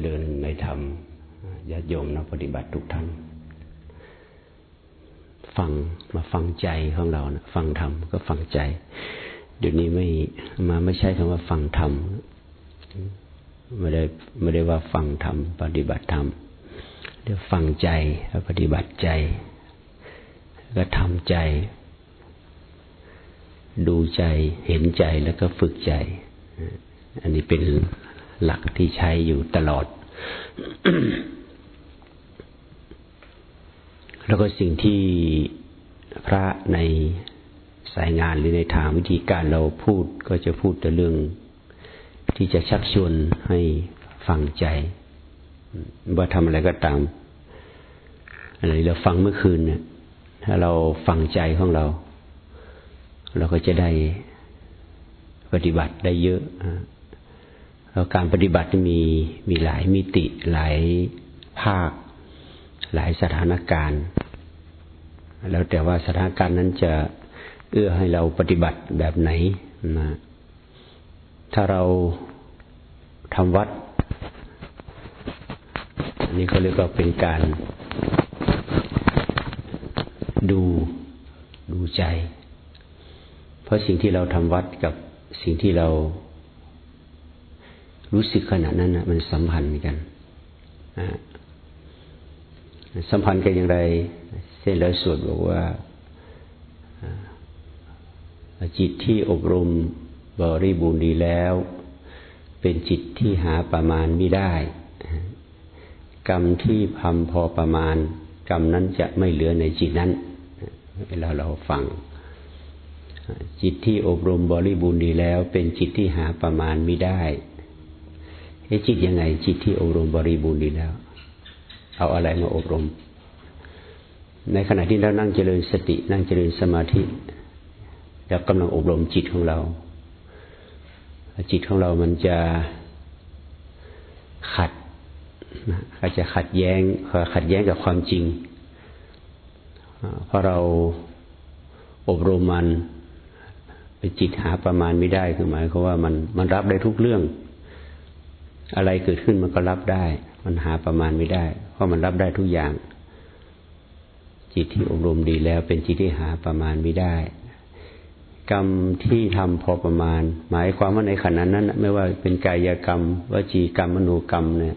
เจริญในธรรมญาติโยมนักปฏิบัติทุกท่าน ฟังมาฟังใจของเรานะฟังธรรมก็ฟังใจ เดี๋ยวนี้ไม่มาไม่ใช่คำว่าฟังธรรมไม่ได้ไม่ได้ว่าฟังธรรมปฏิบัติธรรมเดี๋ยวฟังใจปฏิบัติใจก็ทำใจ ดูใจเห็นใจแล้วก็ฝึกใจ อันนี้เป็น หลักที่ใช้อยู่ตลอด แล้วก็สิ่งที่พระในสายงานหรือในทางวิธีการเราพูดก็จะพูดแต่เรื่อง ที่จะชักชวนให้ฟังใจ ว่าทำอะไรก็ตามอะไรเราฟังเมื่อคืนเนี่ยถ้าเราฟังใจของเรา เราก็จะได้ปฏิบัติได้เยอะ การปฏิบัติมีมีหลายมิติหลายภาค หลายสถานการณ์ แล้วแต่ว่าสถานการณ์นั้นจะเอื้อให้เราปฏิบัติแบบไหนนะถ้าเราทำวัดอันนี้เขาเรียกว่าเป็นการดูดูใจ เพราะสิ่งที่เราทำวัดกับสิ่งที่เรา รู้สึกขณะนั้นนะมันสัมพันธ์กันสัมพันธ์กันอย่างไร เส้นแล้วสวดบอกว่าจิตที่อบรมบริบูรณ์ดีแล้ว เป็นจิตที่หาประมาณไม่ได้ กรรมที่พำพอประมาณ กรรมนั้นจะไม่เหลือในจิตนั้น เวลาเราฟัง จิตที่อบรมบริบูรณ์ดีแล้ว เป็นจิตที่หาประมาณไม่ได้ เฮ้จิตยังไง จิตที่อบรมบริบูรณ์ดีแล้ว เอาอะไรมาอบรม ในขณะที่เรานั่งเจริญสติ นั่งเจริญสมาธิเรากำลังอบรมจิตของเรา จิตของเรามันจะขัดอาจจะขัดแย้งขัดแย้งกับความจริงเพราะเราอบรมมันเป็นจิตหาประมาณไม่ได้คือหมายความว่ามันมันรับได้ทุกเรื่อง อะไรเกิดขึ้นมันก็รับได้ มันหาประมาณไม่ได้ เพราะมันรับได้ทุกอย่าง จิตที่อบรมดีแล้วเป็นจิตที่หาประมาณไม่ได้ กรรมที่ทำพอประมาณ หมายความว่าในขณะนั้น ไม่ว่าเป็นกายกรรมวจีกรรมมโนกรรมเนี่ย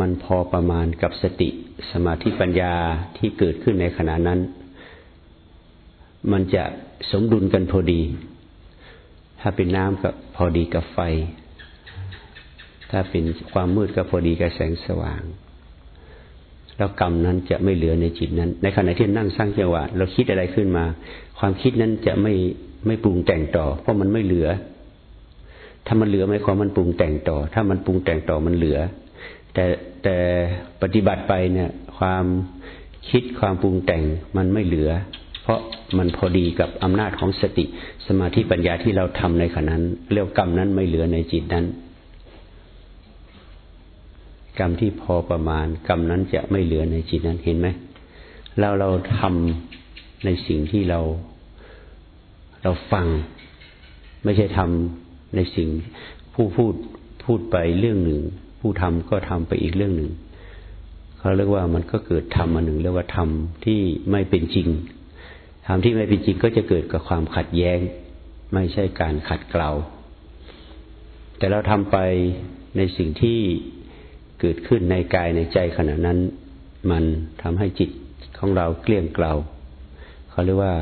มันพอประมาณกับสติสมาธิปัญญาที่เกิดขึ้นในขณะนั้น มันจะสมดุลกันพอดี ถ้าเป็นน้ำก็พอดีกับไฟ ถ้าเป็นความมืดก็พอดีกับแสงสว่าง แล้วกรรมนั้นจะไม่เหลือในจิตนั้น ในขณะที่นั่งสร้างจังหวะเราคิดอะไรขึ้นมา ความคิดนั้นจะไม่ไม่ปรุงแต่งต่อ เพราะมันไม่เหลือ ถ้ามันเหลือไม่ความมันปรุงแต่งต่อ ถ้ามันปรุงแต่งต่อมันเหลือ แต่แต่ปฏิบัติไปเนี่ย ความคิดความปรุงแต่งมันไม่เหลือ เพราะมันพอดีกับอำนาจของสติสมาธิปัญญาที่เราทำในขณะนั้นเรียกกรรมนั้นไม่เหลือในจิตนั้น กรรมที่พอประมาณ กรรมนั้นจะไม่เหลือในจิตนั้นเห็นไหมเราเราทำในสิ่งที่เราเราฟัง ไม่ใช่ทำในสิ่งผู้พูดพูดไปเรื่องหนึ่ง ผู้ทำก็ทำไปอีกเรื่องหนึ่งเขาเรียกว่ามันก็เกิดธรรมอันหนึ่งเรียกว่าธรรมที่ไม่เป็นจริงธรรมที่ไม่เป็นจริงก็จะเกิดกับความขัดแย้ง ไม่ใช่การขัดเกลาแต่เราทำไปในสิ่งที่ เกิดขึ้นในกายในใจขณะนั้น มันทำให้จิตของเราเกลี้ยงเกลาเขาเรียกว่า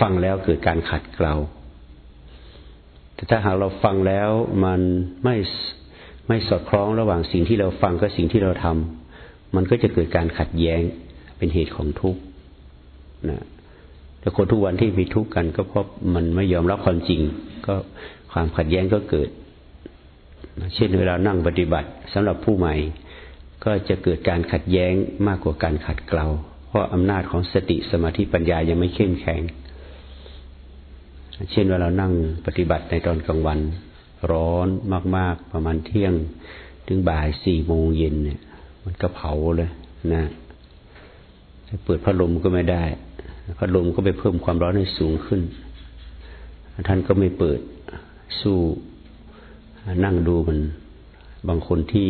ฟังแล้วเกิดการขัดเกลาแต่ถ้าหากเราฟังแล้วมันไม่ไม่สอดคล้องระหว่างสิ่งที่เราฟังกับสิ่งที่เราทำมันก็จะเกิดการขัดแย้งเป็นเหตุของทุกข์นะแต่คนทุกวันที่มีทุกข์กันก็เพราะมันไม่ยอมรับความจริง ก็ความขัดแย้งก็เกิด เช่นเวลานั่งปฏิบัติสำหรับผู้ใหม่ก็จะเกิดการขัดแย้งมากกว่าการขัดเกลา เพราะอำนาจของสติสมาธิปัญญายังไม่เข้มแข็ง เช่นเวลานั่งปฏิบัติในตอนกลางวัน ร้อนมาก ๆ ประมาณเที่ยง ถึงบ่ายสี่โมงเย็นเนี่ย มันก็เผาเลยนะจะเปิดพัดลมก็ไม่ได้พัดลมก็ไปเพิ่มความร้อนให้สูงขึ้น ท่านก็ไม่เปิดสู้ นั่งดูมัน บางคนที่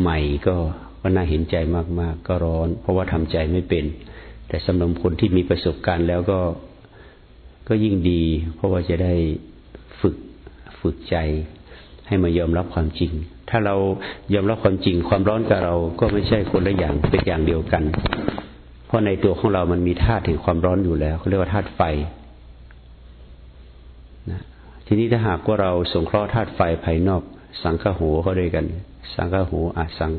ใหม่ก็ก็น่าเห็นใจมากๆ ก็ร้อน เพราะว่าทำใจไม่เป็น แต่สำหรับคนที่มีประสบการณ์แล้วก็ก็ยิ่งดี เพราะว่าจะได้ฝึกฝึกใจให้มายอมรับความจริง ถ้าเรายอมรับความจริง ความร้อนกับเราก็ไม่ใช่คนละอย่างเป็นอย่างเดียวกัน เพราะในตัวของเรามันมีธาตุแห่งความร้อนอยู่แล้วเขาเรียกว่าธาตุไฟ ทีนี้ถ้าหากว่าเราสงเคราะห์ธาตุไฟภายนอก สังฆโหเขาด้วยกัน สังฆโหอาสัง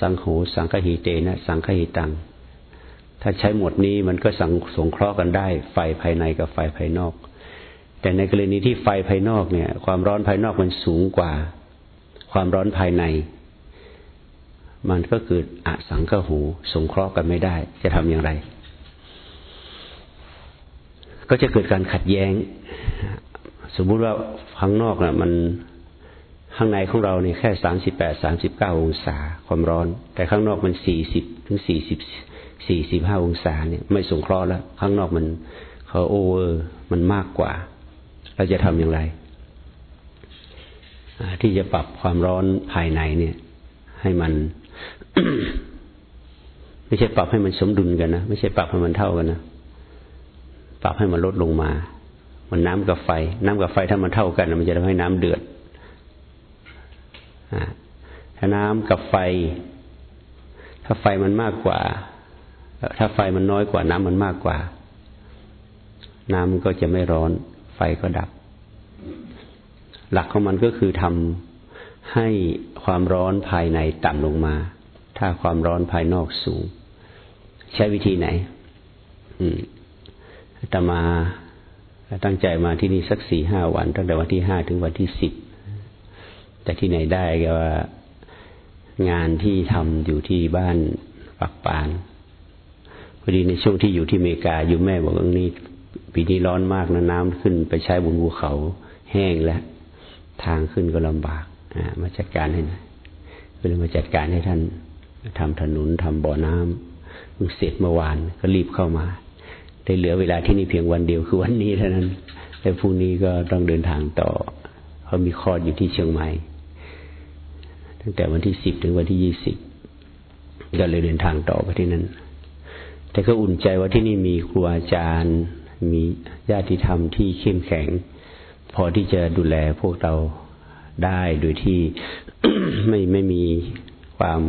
สังโหสังฆหิเตนะ สังฆหิตัง ถ้าใช้หมดนี้มันก็สังสงเคราะห์กันได้ ไฟภายในกับไฟภายนอก แต่ในกรณีที่ไฟภายนอกเนี่ย ความร้อนภายนอกมันสูงกว่า ความร้อนภายใน มันก็เกิดอสังฆหูสงเคราะห์กันไม่ได้ จะทำอย่างไร ก็จะเกิดการขัดแย้ง สมมุติว่าข้างนอกนะ่ะ มันข้างในของเราเนี่ยแค่สามสิบแปดสามสิบเก้าองศาความร้อน แต่ข้างนอกมันสี่สิบถึงสี่สิบสี่สิบห้าองศาเนี่ยไม่สงเคราะห์แล้ว ข้างนอกมันเขาโอเวอร์มันมากกว่า เราจะทำอย่างไร ที่จะปรับความร้อนภายในเนี่ย ให้มันไม่ใช่ปรับให้มันสมดุลกันนะ ไม่ใช่ปรับให้มันเท่ากันนะ ปรับให้มันลดลงมา มันน้ำกับไฟ น้ำกับไฟถ้ามันเท่ากัน มันจะทำให้น้ำเดือดถ้าน้ำกับไฟ ถ้าไฟมันมากกว่า ถ้าไฟมันน้อยกว่า น้ำมันมากกว่า น้ำมันก็จะไม่ร้อน ไฟก็ดับ หลักของมันก็คือทำให้ความร้อนภายในต่ำลงมา ถ้าความร้อนภายนอกสูง ใช้วิธีไหน อืมตมา ตั้งใจมาที่นี่สักสี่ห้าวัน ตั้งแต่วันที่ห้าถึงวันที่สิบแต่ที่ไหนได้ก็ว่างานที่ทำอยู่ที่บ้านปักปานพอดีในช่วงที่อยู่ที่อเมริกาอยู่แม่บอกว่านี่ปีนี้ร้อนมากนะน้ำขึ้นไปใช้บนภูเขาแห้งแล้วทางขึ้นก็ลำบากมาจัดการให้นะก็เลยมาจัดการให้ท่านทำถนนทำบ่อน้ำเพิ่งเสร็จเมื่อวานก็รีบเข้ามา ได้เหลือเวลาที่นี่เพียงวันเดียวคือวันนี้เท่านั้นแล้วพรุ่งนี้ก็ต้องเดินทางต่อ เขามีคอร์ดอยู่ที่เชียงใหม่ ตั้งแต่วันที่สิบถึงวันที่ยี่สิบก็เลยเดินทางต่อไปที่นั้นแต่ก็อุ่นใจว่าที่นี่มีครูอาจารย์ มีญาติธรรมที่เข้มแข็ง พอที่จะดูแลพวกเราได้โดยที่ไม่ไม่มีความ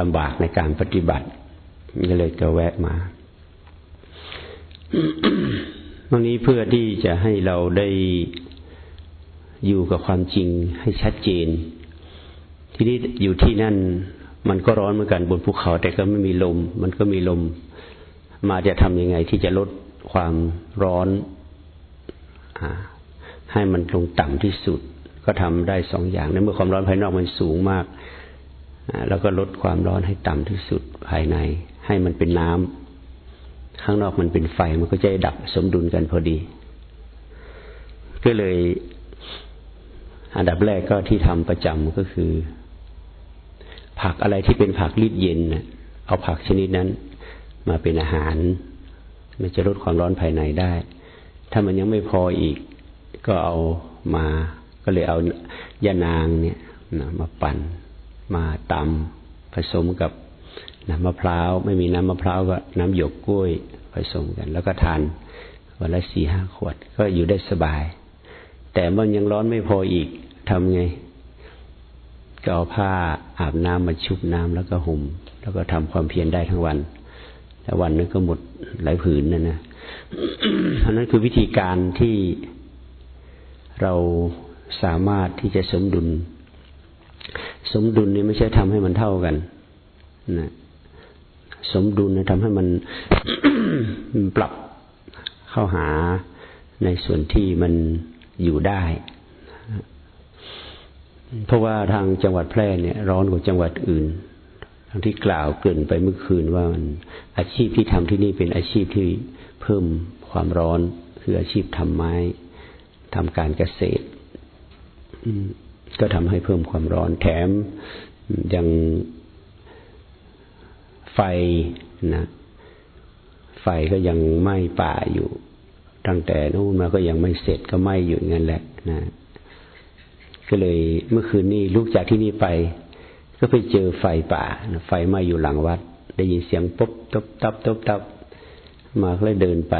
ลำบากในการปฏิบัติก็เลยก็แวะมา วันนี้เพื่อที่จะให้เราได้อยู่กับความจริงให้ชัดเจน ที่นี่อยู่ที่นั่น มันก็ร้อนเหมือนกันบนภูเขา แต่ก็ไม่มีลม มันก็มีลม มาจะทำยังไงที่จะลดความร้อนอให้มันลงต่ำที่สุด ก็ทำได้สองอย่างในเมื่อความร้อนภายนอกมันสูงมากแล้วก็ลดความร้อนให้ต่ำที่สุดภายใน ให้มันเป็นน้ำ ข้างนอกมันเป็นไฟมันก็จะดับสมดุลกันพอดี ก็เลยอันดับแรกก็ที่ทำประจำก็คือ ผักอะไรที่เป็นผักรีดเย็นเอาผักชนิดนั้น มาเป็นอาหาร มันจะลดความร้อนภายในได้ ถ้ามันยังไม่พออีกก็เอามา ก็เลยเอายานางเนี่ยมาปั่นมาตำผสมกับ น้ำมะพร้าวไม่มีน้ำมะพร้าวก็น้ำหยกกล้วยผสมกัน แล้วก็ทานวันละสี่ห้าขวด ก็อยู่ได้สบาย แต่มันยังร้อนไม่พออีกทำไงก็เอาผ้าอาบน้ำมาชุบน้ำแล้วก็ห่มแล้วก็ทำความเพียรได้ทั้งวัน แต่วันนึงก็หมดหลายผืนนั่นนะอันนั้นคือวิธีการที่เราสามารถที่จะสมดุล สมดุลนี่ไม่ใช่ทำให้มันเท่ากันนะ สมดุลนะทำให้มันปรับเข้าหาในส่วนที่มันอยู่ได้ เพราะว่าทางจังหวัดแพร่เนี่ย ร้อนกว่าจังหวัดอื่นทั้งที่กล่าวเกินไปเมื่อคืนว่ามันอาชีพที่ทำที่นี่เป็นอาชีพที่เพิ่มความร้อน คืออาชีพทำไม้ทำการเกษตรก็ทำให้เพิ่มความร้อนแถมยัง ไฟนะไฟก็ยังไหม้ป่าอยู่ ตั้งแต่นู้นมาก็ยังไม่เสร็จก็ไหม้อยู่งั้นแหละนะก็เลยเมื่อคืนนี้ลุกจากที่นี่ไป ก็ไปเจอไฟป่าไฟไหม้อยู่หลังวัด ได้ยินเสียงปุ๊บตบตับตบตับมาก็เลยเดินไป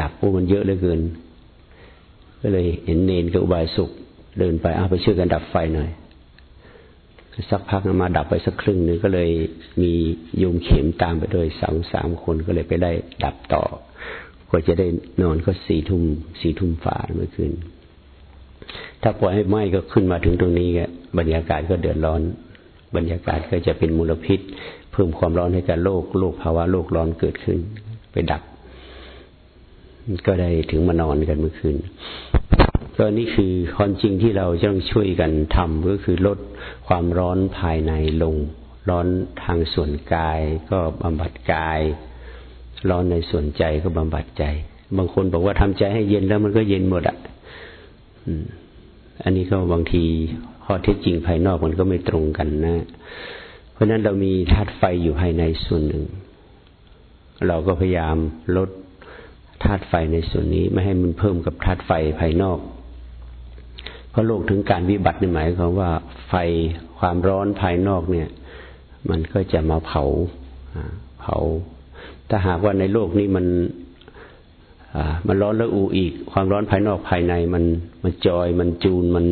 ดับโอ้มันเยอะเหลือเกิน ก็เลยเห็นเนนกับอุบายสุข เดินไปเอาไปช่วยกันดับไฟหน่อย สักพักมาดับไปสักครึ่งหนึ่งก็เลยมีโยมเข็มตามไปด้วยสองสามคนก็เลยไปได้ดับต่อ ก็จะได้นอนก็สี่ทุ่มสี่ทุ่มฝ่าเมื่อคืนถ้าปล่อยให้ไหม้ก็ขึ้นมาถึงตรงนี้ก็บรรยากาศก็เดือดร้อน บรรยากาศก็จะเป็นมลพิษ เพิ่มความร้อนให้กับโลกโลกภาวะโลกร้อนเกิดขึ้น ไปดับ ก็ได้ถึงมานอนกันเมื่อคืน ก็นี่คือความจริงที่เราจะต้องช่วยกันทำก็คือลดความร้อนภายในลง ร้อนทางส่วนกายก็บำบัดกาย ร้อนในส่วนใจก็บำบัดใจ บางคนบอกว่าทำใจให้เย็นแล้วมันก็เย็นหมดอะอันนี้ก็บางทีข้อเท็จจริงภายนอกมันก็ไม่ตรงกันนะ เพราะนั้นเรามีธาตุไฟอยู่ภายในส่วนหนึ่ง เราก็พยายามลดธาตุไฟในส่วนนี้ไม่ให้มันเพิ่มกับธาตุไฟภายนอก เพราะโลกถึงการวิบัติในหมายความว่าไฟความร้อนภายนอกเนี่ย มันก็จะมาเผาเผา ถ้าหากว่าในโลกนี้มันมันร้อนแล้วอูอีก ความร้อนภายนอกภายในมันมันจอยมันจูนมัน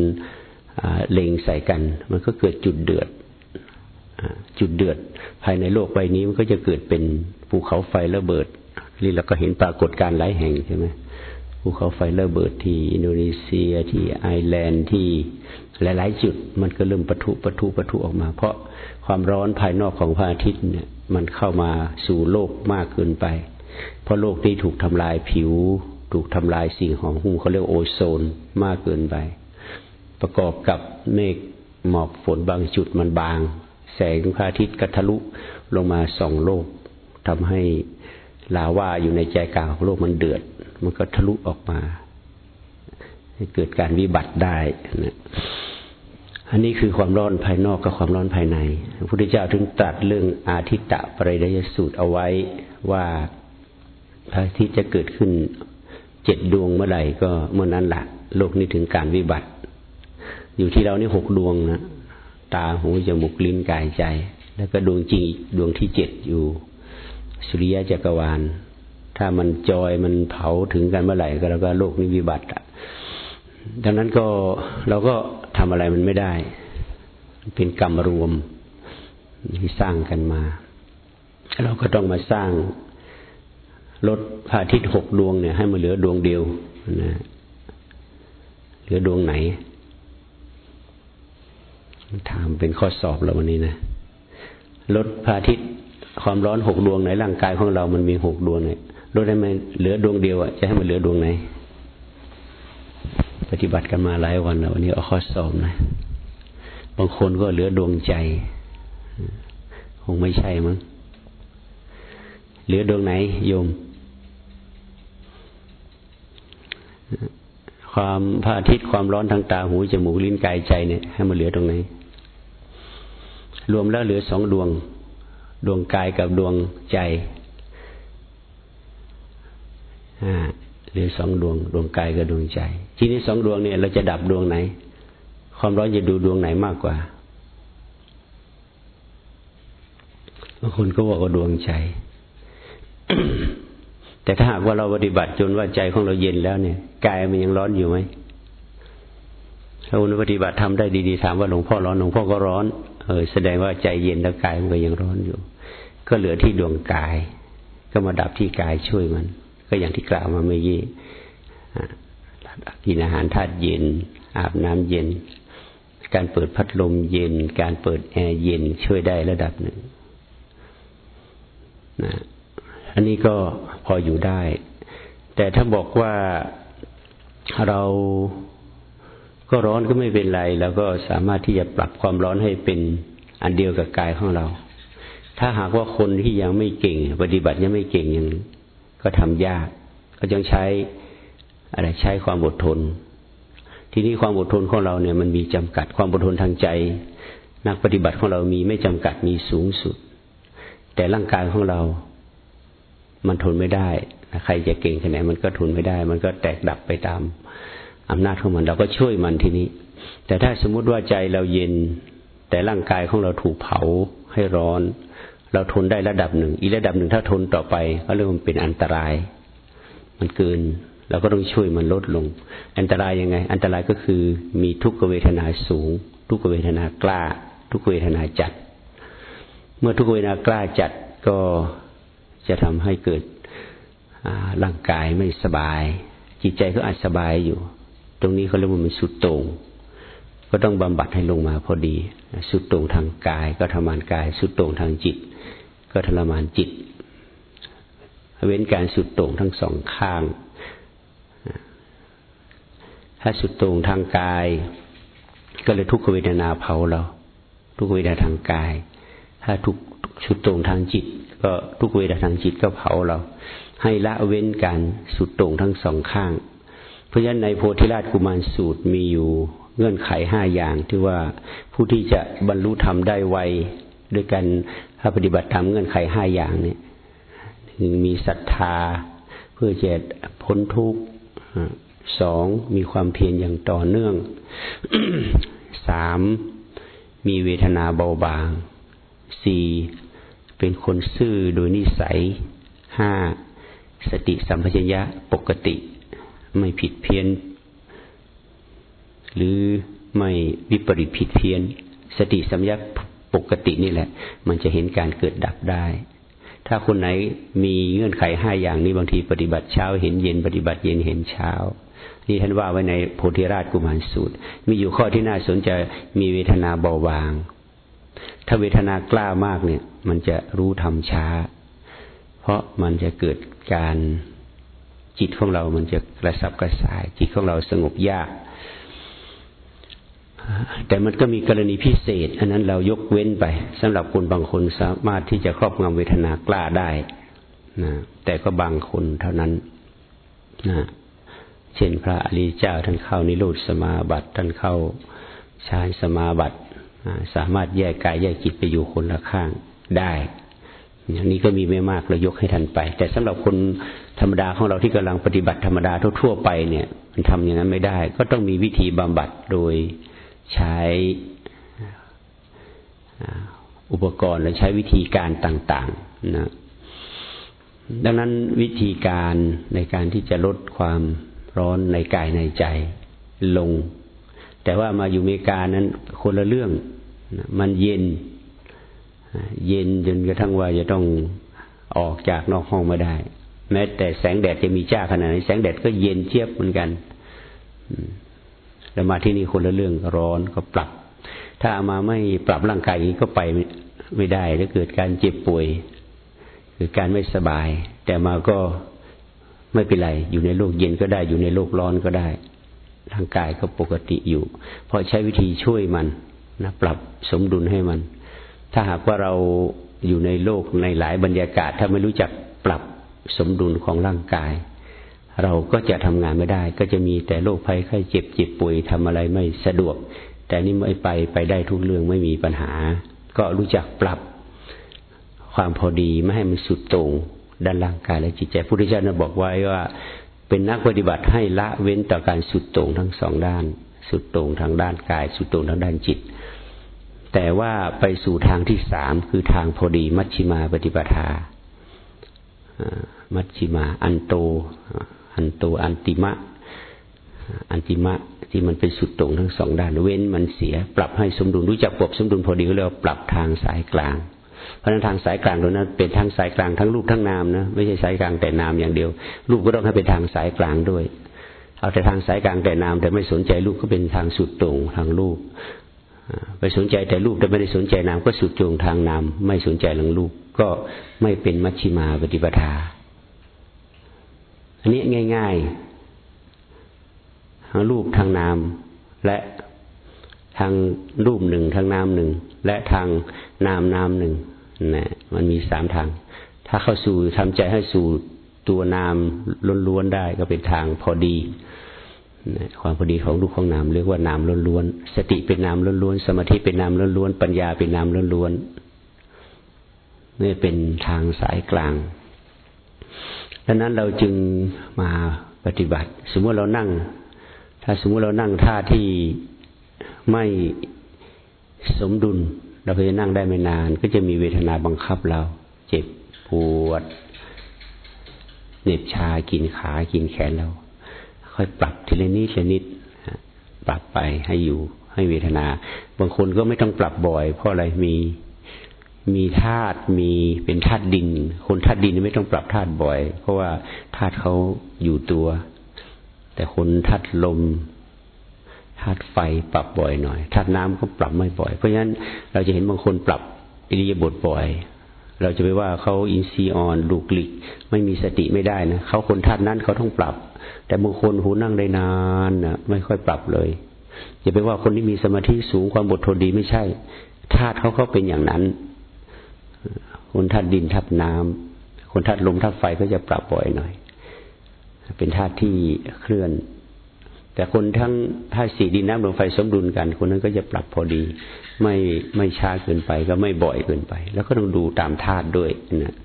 เล็งใส่กัน มันก็เกิดจุดเดือดจุดเดือด ภายในโลกใบนี้มันก็จะเกิดเป็นภูเขาไฟระเบิดนี่เราก็เห็นปรากฏการณ์หลายแห่งใช่ไหม ภูเขาไฟระเบิดที่อินโดนีเซียที่ไอร์แลนด์ที่หลาย ๆ จุด มันก็เริ่มปะทุปะทุปะทุออกมา เพราะความร้อนภายนอกของพระอาทิตย์เนี่ย มันเข้ามาสู่โลกมากเกินไป เพราะโลกนี้ถูกทำลายผิว ถูกทำลายสิ่งของหุ้มเขาเรียกโอโซนมากเกินไป ประกอบกับเมฆหมอกฝนบางจุดมันบาง แสงพระอาทิตย์กระทะลุลงมาส่องโลกทำให้ลาวาอยู่ในใจกลางของโลกมันเดือด มันก็ทะลุออกมา ให้เกิดการวิบัติได้นะอันนี้คือความร้อนภายนอกกับความร้อนภายใน พระพุทธเจ้าถึงตรัสเรื่องอาทิตตะปริยสูตรเอาไว้ว่าพระอาทิตย์จะเกิดขึ้นเจ็ดดวงเมื่อไหร่ก็เมื่อนั้นแหละโลกนี้ถึงการวิบัติ อยู่ที่เรานี่หกดวงนะตาหูจมูกลิ้นกายใจ แล้วก็ดวงจริงดวงที่เจ็ดอยู่ สุริยะจักรวาล ถ้ามันจอยมันเผาถึงกันเมื่อไหร่ก็แล้วก็โลกนี้วิบัติอะดังนั้นก็เราก็ทำอะไรมันไม่ได้ เป็นกรรมรวมที่สร้างกันมา เราก็ต้องมาสร้างลดพระอาทิตย์หกดวงเนี่ย ให้มันเหลือดวงเดียวนะเหลือดวงไหนถามเป็นข้อสอบแล้ววันนี้นะลดพระอาทิตย์ความร้อนหกดวงในร่างกายของเรามันมีหกดวงเนี่ย ลดได้ไหมเหลือดวงเดียวอะจะให้มันเหลือดวงไหน ปฏิบัติกันมาหลายวันแล้ววันนี้เอาข้อสอบนะ บางคนก็เหลือดวงใจ คงไม่ใช่มั้งเหลือดวงไหนโยม ความพระอาทิตย์ความร้อนทางตาหูจมูกลิ้นกายใจเนี่ย ให้มันเหลือตรงไหน รวมแล้วเหลือสองดวง ดวงกายกับดวงใจ หรือสองดวงดวงกายกับดวงใจ ทีนี้สองดวงเนี่ยเราจะดับดวงไหน ความร้อนจะดูดวงไหนมากกว่าบางคนก็บอกว่าดวงใจ แต่ถ้าหากว่าเราปฏิบัติจนว่าใจของเราเย็นแล้วเนี่ยกายมันยังร้อนอยู่ไหมถ้าคุณปฏิบัติทำได้ดีๆถามว่าหลวงพ่อร้อนหลวงพ่อก็ร้อนเออแสดงว่าใจเย็นแล้วกายมันก็ยังร้อนอยู่ ก็เหลือที่ดวงกาย ก็มาดับที่กายช่วยมัน ก็อย่างที่กล่าวมาเมื่อกี้กินอาหารธาตุเย็น อาบน้ำเย็น การเปิดพัดลมเย็น การเปิดแอร์เย็นช่วยได้ระดับหนึ่งนะอันนี้ก็พออยู่ได้ แต่ถ้าบอกว่าเราก็ร้อนก็ไม่เป็นไรแล้วก็สามารถที่จะปรับความร้อนให้เป็นอันเดียวกับกายของเรา ถ้าหากว่าคนที่ยังไม่เก่ง ปฏิบัติยังไม่เก่งยัง ก็ทำยาก ก็จึงใช้อะไรใช้ความอดทน ทีนี้ความอดทนของเราเนี่ยมันมีจำกัดความอดทนทางใจ นักปฏิบัติของเรามีไม่จำกัดมีสูงสุด แต่ร่างกายของเรา มันทนไม่ได้ใครจะเก่งแค่ไหนมันก็ทนไม่ได้ มันก็แตกดับไปตามอำนาจของมันเราก็ช่วยมันทีนี้ แต่ถ้าสมมุติว่าใจเราเย็น แต่ร่างกายของเราถูกเผาให้ร้อน เราทนได้ระดับหนึ่ง อีกระดับหนึ่งถ้าทนต่อไปก็เรียกมันเป็นอันตราย มันเกินเราก็ต้องช่วยมันลดลง อันตรายยังไง อันตรายก็คือมีทุกขเวทนาสูง ทุกขเวทนากล้า ทุกขเวทนาจัด เมื่อทุกขเวทนากล้าจัดก็จะทำให้เกิดร่างกายไม่สบาย จิตใจก็อาจสบายอยู่ ตรงนี้เขาเรียกว่ามันสุดโต่งก็ต้องบำบัดให้ลงมาพอดี สุดโต่งทางกายก็ทรมานกาย สุดโต่งทางจิต ก็ทรมานจิต เว้นการสุดโต่งทั้งสองข้าง ถ้าสุดโต่งทางกาย ก็เลยทุกขเวทนาเผาเรา ทุกขเวทนาทางกาย ถ้าทุกสุดโต่งทางจิต ก็ทุกเวทนาทางจิตก็เผาเรา ให้ละเว้นการสุดโต่งทั้งสองข้าง เพราะฉะนั้นในโพธิราชกุมารสูตรมีอยู่เงื่อนไขห้าอย่างที่ว่าผู้ที่จะบรรลุธรรมได้ไวด้วยกัน ถ้าปฏิบัติธรรมเงื่อนไขห้าอย่างเนี่ยมีศรัทธา เพื่อจะพ้นทุกข์สองมีความเพียรอย่างต่อเนื่องสามมีเวทนาเบาบางสี่เป็นคนซื่อโดยนิสัยห้าสติสัมปชัญญะปกติ ไม่ผิดเพี้ยน หรือไม่วิปริตผิดเพี้ยน สติสัมยา ปกตินี่แหละ มันจะเห็นการเกิดดับได้ ถ้าคนไหนมีเงื่อนไขห้าอย่างนี้บางทีปฏิบัติเช้าเห็นเย็นปฏิบัติเย็นเห็นเช้านี่ท่านว่าไว้ในโพธิราชกุมารสูตร มีอยู่ข้อที่น่าสนใจมีเวทนาเบาบาง ถ้าเวทนากล้ามากเนี่ย มันจะรู้ทำช้า เพราะมันจะเกิดการจิตของเรา มันจะกระสับกระส่าย จิตของเราสงบยาก แต่มันก็มีกรณีพิเศษ อันนั้นเรายกเว้นไปสำหรับคนบางคนสามารถที่จะครอบงำเวทนากล้าได้นะแต่ก็บางคนเท่านั้นนะเช่นพระอริยเจ้าท่านเข้านิโรธสมาบัติท่านเข้าฌานสมาบัติสามารถแยกกายแยกจิตไปอยู่คนละข้างได้อย่างนี้ก็มีไม่มากเรายกให้ท่านไป แต่สำหรับคนธรรมดาของเราที่กำลังปฏิบัติธรรมดาทั่วๆไปเนี่ย มันทำอย่างนั้นไม่ได้ ก็ต้องมีวิธีบำบัดโดย ใช้อุปกรณ์และใช้วิธีการต่างๆนะดังนั้นวิธีการในการที่จะลดความร้อนในกายในใจลง แต่ว่ามาอยู่อเมริกานั้นคนละเรื่อง มันเย็น เย็นจนกระทั่งว่าจะต้องออกจากนอกห้องไม่ได้ แม้แต่แสงแดดจะมีจ้าขนาดไหนแสงแดดก็เย็นเทียบเหมือนกัน แล้วมาที่นี่คนละเรื่องร้อนก็ปรับ ถ้ามาไม่ปรับร่างกายนี้ก็ไปไม่ได้แล้วเกิดการเจ็บป่วยเกิดการไม่สบาย แต่มาก็ไม่เป็นไร อยู่ในโลกเย็นก็ได้ อยู่ในโลกร้อนก็ได้ ร่างกายก็ปกติอยู่ เพอใช้วิธีช่วยมันนะปรับสมดุลให้มัน ถ้าหากว่าเราอยู่ในโลกในหลายบรรยากาศ ถ้าไม่รู้จักปรับสมดุลของร่างกาย เราก็จะทำงานไม่ได้ ก็จะมีแต่โรคภัยไข้เจ็บเจ็บป่วยทำอะไรไม่สะดวก แต่นี่ไม่ไปไปได้ทุกเรื่องไม่มีปัญหา ก็รู้จักปรับความพอดีไม่ให้มันสุดต่งด้านร่างกายและจิตใจพุทธเจ้าบอกไว้ว่าเป็นนักปฏิบัติให้ละเว้นต่อการสุดต่งทั้งสองด้าน สุดต่งทางด้านกาย สุดต่งทางด้านจิต แต่ว่าไปสู่ทางที่สามคือทางพอดีมัชชิมาปฏิปทามัชชิมาอันโต อันโตอันติมะ อันติมะที่มันเป็นสุดต่งทั้งสองด้าน เว้นมันเสีย ปรับให้สมดุลรู้จักปรับสมดุลพอดีก็เรียกว่าปรับทางสายกลาง เพราะนั้นทางสายกลางตรงนั้นเป็นทางสายกลางทั้งรูปทั้งนามนะไม่ใช่สายกลางแต่นามอย่างเดียว รูปก็ต้องให้เป็นทางสายกลางด้วย เอาแต่ทางสายกลางแต่นามแต่ไม่สนใจรูปก็เป็นทางสุดตรงทางรูปไปสนใจแต่รูปแต่ไม่ได้สนใจนามก็สุดโจงทางนามไม่สนใจหลังรูปก็ไม่เป็นมัชชิมาปฏิปทา อันนี้ง่ายๆทางรูปทางนามและทางรูปหนึ่งทางนามหนึ่งและทางนามนามหนึ่งนะมันมีสามทาง ถ้าเข้าสู่ทำใจให้สู่ตัวนามล้วนๆได้ก็เป็นทางพอดีนะความพอดีของรูปของนามเรียกว่านามล้วนๆสติเป็นนามล้วนๆสมาธิเป็นนามล้วนๆปัญญาเป็นนามล้วนๆนี่เป็นทางสายกลาง ดังนั้นเราจึงมาปฏิบัติ สมมติเรานั่ง ถ้าสมมติเรานั่งท่าที่ไม่สมดุล เราก็จะนั่งได้ไม่นาน ก็จะมีเวทนาบังคับเรา เจ็บปวดเหน็บชากินขากินแขนเรา ค่อยปรับทีละนิดทีละนิดปรับไปให้อยู่ให้เวทนา บางคนก็ไม่ต้องปรับบ่อย เพราะอะไรมี มีธาตุมีเป็นธาตุดิน คนธาตุดินไม่ต้องปรับธาตุบ่อย เพราะว่าธาตุเขาอยู่ตัว แต่คนธาตุลมธาตุไฟปรับบ่อยหน่อยธาตุน้ำก็ปรับไม่บ่อย เพราะฉะนั้นเราจะเห็นบางคนปรับอิริยาบถบ่อย เราจะไปว่าเขาอินทรีย์อ่อนลูกหลิกไม่มีสติไม่ได้นะเขาคนธาตุนั้นเขาต้องปรับ แต่บางคนหูนั่งได้นานนะไม่ค่อยปรับเลยอย่าไปว่าคนที่มีสมาธิสูงความอดทนดีไม่ใช่ธาตุเขาเขาเป็นอย่างนั้น คนธาตุดินธาตุน้ำคนธาตุลมธาตุไฟก็จะปรับบ่อยหน่อย เป็นธาตุที่เคลื่อน แต่คนทั้งธาตุสี่ดินน้ำลมไฟสมดุลกัน คนนั้นก็จะปรับพอดี ไม่ไม่ช้าเกินไปก็ไม่บ่อยเกินไป แล้วก็ต้องดูตามธาตุด้วยนะ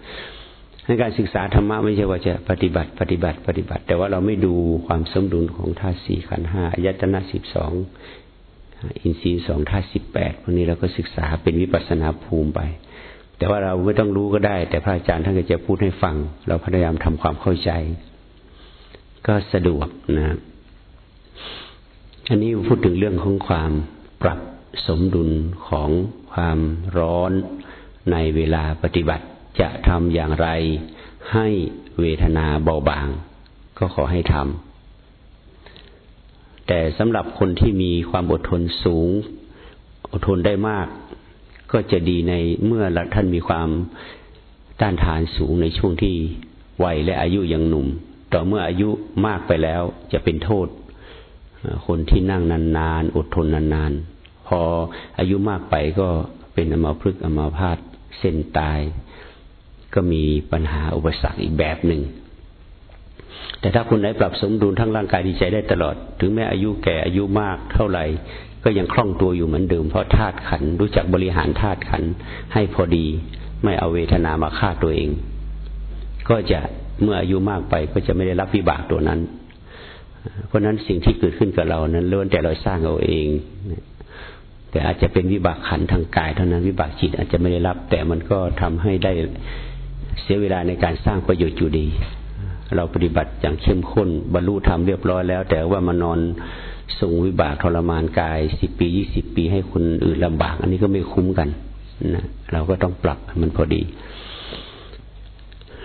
ในการศึกษาธรรมะไม่ใช่ว่าจะปฏิบัติปฏิบัติปฏิบัติ แต่ว่าเราไม่ดูความสมดุลของธาตุสี่ขันห้าอายตนะสิบสองอินทรีย์สองธาตุสิบแปดพวกนี้เราก็ศึกษาเป็นวิปัสนาภูมิไป แต่ว่าเราไม่ต้องรู้ก็ได้ แต่พระอาจารย์ท่านก็จะพูดให้ฟัง เราพยายามทำความเข้าใจ ก็สะดวกนะอันนี้พูดถึงเรื่องของความปรับสมดุลของความร้อนในเวลาปฏิบัติจะทำอย่างไรให้เวทนาเบาบาง ก็ขอให้ทำแต่สำหรับคนที่มีความอดทนสูง อดทนได้มาก ก็จะดีในเมื่อท่านมีความต้านทานสูงในช่วงที่วัยและอายุยังหนุ่ม ต่อเมื่ออายุมากไปแล้วจะเป็นโทษ คนที่นั่งนานๆ อดทนนานๆ พออายุมากไปก็เป็นอมาพฤกอมาพาตเส้นตาย ก็มีปัญหาอุปสรรคอีกแบบหนึ่ง แต่ถ้าคุณได้ปรับสมดุลทั้งร่างกายดีใจได้ตลอด ถึงแม้อายุแก่อายุมากเท่าไหร่ ก็ยังคล่องตัวอยู่เหมือนเดิมเพราะธาตุขันรู้จักบริหารธาตุขันให้พอดี ไม่เอาเวทนามาฆ่าตัวเอง ก็จะเมื่ออายุมากไปก็จะไม่ได้รับวิบากตัวนั้น เพราะนั้นสิ่งที่เกิดขึ้นกับเรานั้นล้วนแต่เราสร้างเอาเอง แต่อาจจะเป็นวิบากขันทางกายเท่านั้นวิบากจิตอาจจะไม่ได้รับ แต่มันก็ทำให้ได้เสียเวลาในการสร้างประโยชน์อยู่ดี เราปฏิบัติอย่างเข้มข้นบรรลุธรรมเรียบร้อยแล้ว แต่ว่ามานอน ส่งวิบากทรมานกายสิบปียี่สิบปีให้คนอื่นลำบาก อันนี้ก็ไม่คุ้มกันนะเราก็ต้องปรับมันพอดี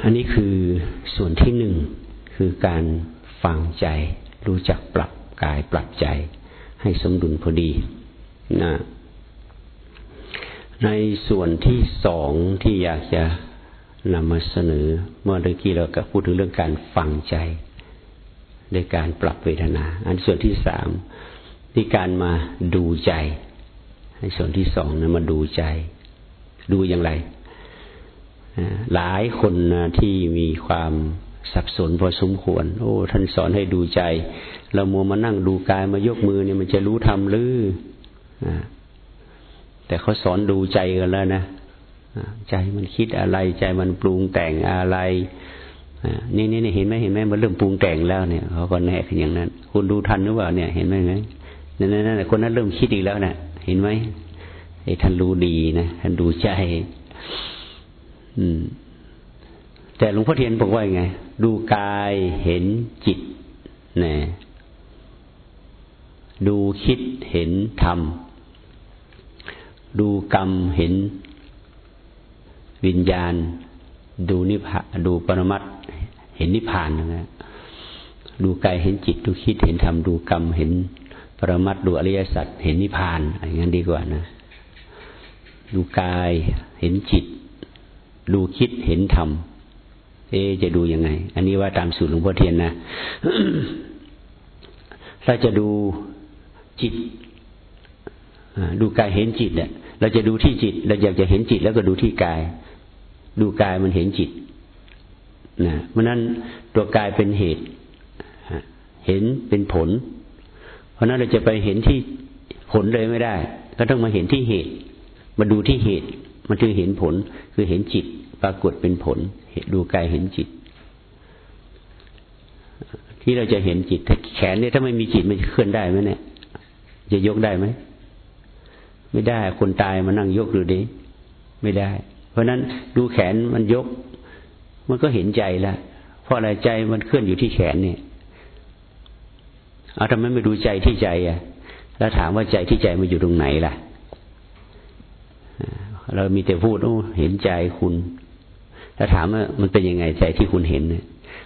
อันนี้คือส่วนที่หนึ่งคือการฟังใจ รู้จักปรับกายปรับใจ ให้สมดุลพอดีนะในส่วนที่สองที่อยากจะนำมาเสนอ เมื่อเกี้เราก็พูดถึงเรื่องการฟังใจ ในการปรับเวทนา อันส่วนที่สามที่การมาดูใจในส่วนที่สองนะมาดูใจ ดูอย่างไรหลายคนนะที่มีความสับสนพอสมควร โอ้ ท่านสอนให้ดูใจ เรามัวมานั่งดูกายมายกมือเนี่ยมันจะรู้ทำหรือแต่เขาสอนดูใจกันแล้วนะใจมันคิดอะไรใจมันปรุงแต่งอะไร นี่นี่เห็นไหมเห็นไหมมันเริ่มปรุงแต่งแล้วเนี่ยเขาก็แน่กันอย่างนั้น คุณดูทันหรือเปล่าเนี่ย เห็นไหมไหมนั่นนั่นคนนั้นเริ่มคิดอีกแล้วนะเห็นไหมไอ้ท่านรู้ดีนะท่านดูใจ อืม แต่หลวงพ่อเทียนบอกว่าไง ดูกายเห็นจิตนะดูคิดเห็นธรรม ดูกรรมเห็นวิญญาณ ดูนิพพานดูปรมัตเห็นนิพพานนะดูกายเห็นจิตดูคิดเห็นธรรมดูกรรมเห็นปรมัตดูอริยสัจเห็นนิพพานอย่างนั้นดีกว่านะดูกายเห็นจิต ดูคิดเห็นธรรม เอ จะดูยังไง อันนี้ว่าตามสูตรหลวงพ่อเทียนนะเราจะดูจิตดูกายเห็นจิตเนี่ยเราจะดูที่จิต เราอยากจะเห็นจิตแล้วก็ดูที่กาย ดูกายมันเห็นจิตนะเพราะนั้นตัวกายเป็นเหตุ เห็นเป็นผล เพราะนั้นเราจะไปเห็นที่ผลเลยไม่ได้ ก็ต้องมาเห็นที่เหตุ มาดูที่เหตุ มันจึงเห็นผล คือเห็นจิต ปรากฏเป็นผลดูกายเห็นจิต ที่เราจะเห็นจิตถ้าแขนเนี่ยถ้าไม่มีจิตมันจะเคลื่อนได้ไหมเนี่ย จะยกได้ไหม ไม่ได้ คนตายมานั่งยกดูดิ ไม่ได้ เพราะนั้นดูแขนมันยก มันก็เห็นใจแล้วเพราะอะไรใจมันเคลื่อนอยู่ที่แขนเนี่ยเอาทำไมไม่ดูใจที่ใจอะ แล้วถามว่าใจที่ใจมันอยู่ตรงไหนล่ะ เรามีแต่พูดโอ้เห็นใจคุณ แล้วถามว่ามันเป็นยังไงใจที่คุณเห็น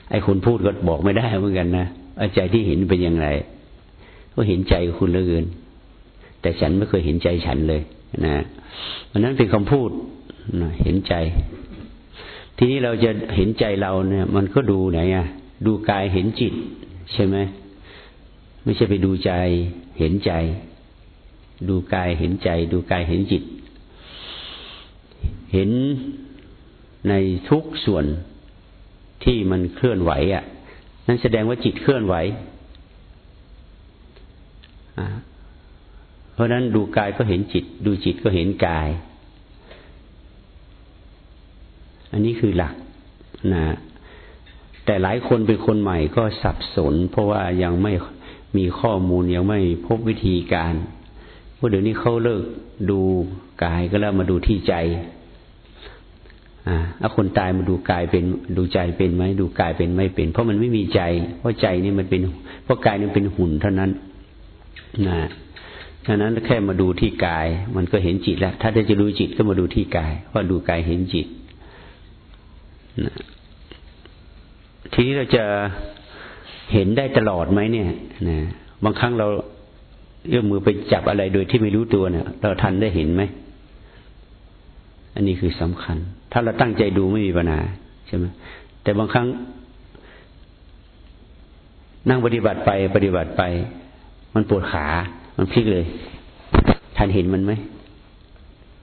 ไอ้คุณพูดก็บอกไม่ได้เหมือนกันนะใจที่เห็นเป็นยังไงก็เห็นใจคุณเหลือเกิน แต่ฉันไม่เคยเห็นใจฉันเลยนะมันนั้นเป็นคำพูด นะเห็นใจ ทีนี้เราจะเห็นใจเราเนี่ย มันก็ดูไหนอะดูกายเห็นจิต ใช่ไหมไม่ใช่ไปดูใจเห็นใจ ดูกายเห็นใจ ดูกายเห็นจิต เห็นในทุกส่วนที่มันเคลื่อนไหวอะ นั่นแสดงว่าจิตเคลื่อนไหวเพราะนั้นดูกายก็เห็นจิต ดูจิตก็เห็นกาย อันนี้คือหลักนะแต่หลายคนเป็นคนใหม่ก็สับสน เพราะว่ายังไม่มีข้อมูลยังไม่พบวิธีการเพราะเดี๋ยวนี้เขาเลิกดูกายก็แล้วมาดูที่ใจอ่าเอาคนตายมาดูกายเป็นดูใจเป็นไหมดูกายเป็นไม่เป็น เพราะมันไม่มีใจ เพราะใจนี่มันเป็น เพราะกายนี่เป็นหุ่นเท่านั้นนะฉะนั้นแค่มาดูที่กาย มันก็เห็นจิตแล้ว ถ้าจะดูจิตก็มาดูที่กายเพราะดูกายเห็นจิต ทีนี้เราจะเห็นได้ตลอดไหมเนี่ยนะบางครั้งเราเอื้อมมือไปจับอะไรโดยที่ไม่รู้ตัวเนี่ยเราทันได้เห็นไหม อันนี้คือสำคัญ ถ้าเราตั้งใจดูไม่มีปัญหาใช่ไหมแต่บางครั้ง นั่งปฏิบัติไปปฏิบัติไป มันปวดขา มันพลิกเลย ทันเห็นมันไหม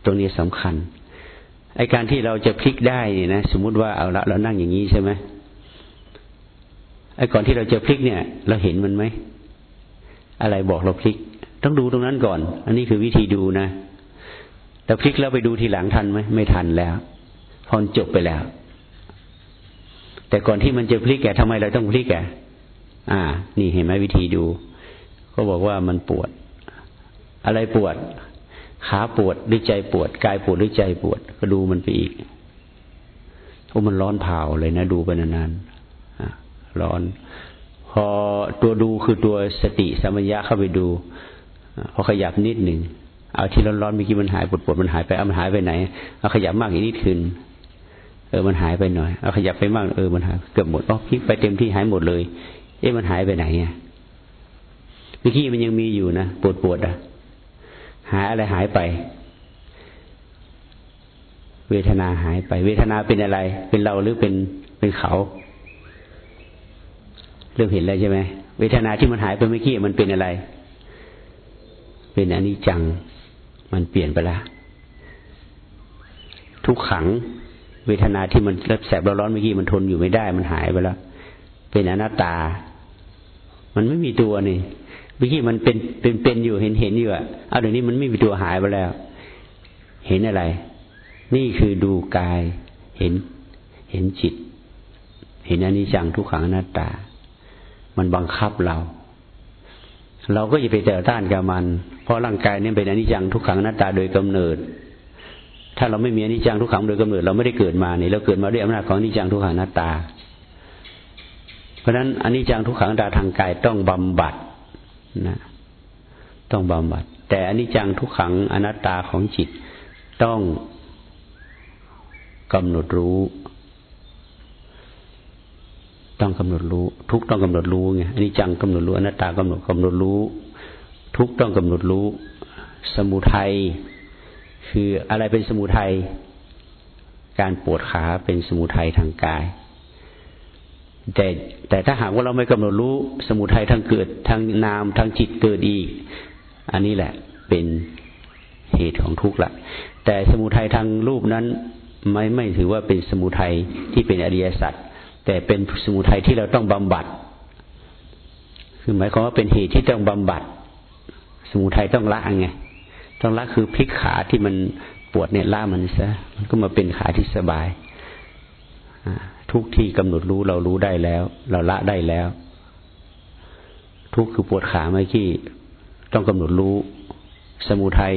ตรงนี้สำคัญ ไอการที่เราจะพลิกได้เนี่ยนะสมมุติว่าเอาละเรานั่งอย่างนี้ใช่ไหมไอก่อนที่เราจะพลิกเนี่ย เราเห็นมันไหมอะไรบอกเราพลิก ต้องดูตรงนั้นก่อน อันนี้คือวิธีดูนะแต่พลิกแล้วไปดูทีหลังทันไหมไม่ทันแล้วพอนจบไปแล้ว แต่ก่อนที่มันจะพลิกแกทำไมเราต้องพลิกแกอ่า นี่เห็นไหมวิธีดู ก็บอกว่ามันปวด อะไรปวด ขาปวดหรือใจปวดกายปวดหรือใจปวด ก็ดูมันไปอีกโอ้มันร้อนเผาเลยนะ ดูไปนานๆร้อน พอตัวดูคือตัวสติสมัญญะเข้าไปดูพอขยับนิดหนึ่งเอาที่ร้อนๆเมื่อกี้มันหายปวดปวดมันหายไปเอามันหายไปไหนเอาขยับมากอีกนิดขึ้นเออมันหายไปหน่อยเอาขยับไปมากเออมันหายเกือบหมดอ๋อพลิกไปเต็มที่หายหมดเลย เอ๊ะมันหายไปไหนอะเมื่อกี้มันยังมีอยู่นะปวดปวดอะ หายอะไรหายไป เวทนาหายไป เวทนาเป็นอะไร เป็นเราหรือเป็นเป็นเขาเริ่มเห็นแล้วใช่ไหมเวทนาที่มันหายไปเมื่อกี้มันเป็นอะไร เป็นอนิจจัง มันเปลี่ยนไปแล้วทุกขัง เวทนาที่มันแสบร้อนเมื่อกี้มันทนอยู่ไม่ได้ มันหายไปแล้วเป็นอนัตตา มันไม่มีตัวนี่ มื่อกี้มันเป็นเป็นเป็นอยู่เห็นเห็นอยู่อะเอาเดี๋ยวนี้มันไม่มีตัวหายไปแล้ว เห็นอะไร นี่คือดูกาย เห็น เห็นจิต เห็นอนิจจังทุกขังอนัตตา มันบังคับเรา เราก็อย่าไปต่อต้านกับมัน เพราะร่างกายเนี่ยเป็นอนิจจังทุกขังหน้าตาโดยกำเนิด ถ้าเราไม่มีอนิจจังทุกขังโดยกำเนิด เราไม่ได้เกิดมานี่เราเกิดมาด้วยอำนาจของอนิจจังทุกขังหน้าตา เพราะฉะนั้นอนิจจังทุกขังหน้าตาทางกายต้องบำบัด นะต้องบำบัด แต่อนิจจังทุกขังอนัตตาของจิตต้องกำหนดรู้ ต้องกำหนดรู้ ทุกต้องกำหนดรู้ไงอันนี้จังกำหนดรู้อนัตตากำหนดกำหนดรู้ ทุกต้องกำหนดรู้ สมุทัยคืออะไรเป็นสมุทัยการปวดขาเป็นสมุทัยทางกาย แต่แต่ถ้าหากว่าเราไม่กำหนดรู้สมุทัยทางเกิดทางนามทางจิตเกิดอีก อันนี้แหละเป็นเหตุของทุกข์ละแต่สมุทัยทางรูปนั้นไม่ไม่ถือว่าเป็นสมุทัยที่เป็นอริยสัจแต่เป็นสมุทัยที่เราต้องบำบัด คือหมายความว่าเป็นเหตุที่ต้องบำบัด สมุทัยต้องละไงต้องละคือพลิกขาที่มันปวดเนี่ยละมันซะมันก็มาเป็นขาที่สบาย ทุกที่กำหนดรู้เรารู้ได้แล้ว เราละได้แล้ว ทุกคือปวดขาเมื่อกี้ต้องกำหนดรู้ สมุทัย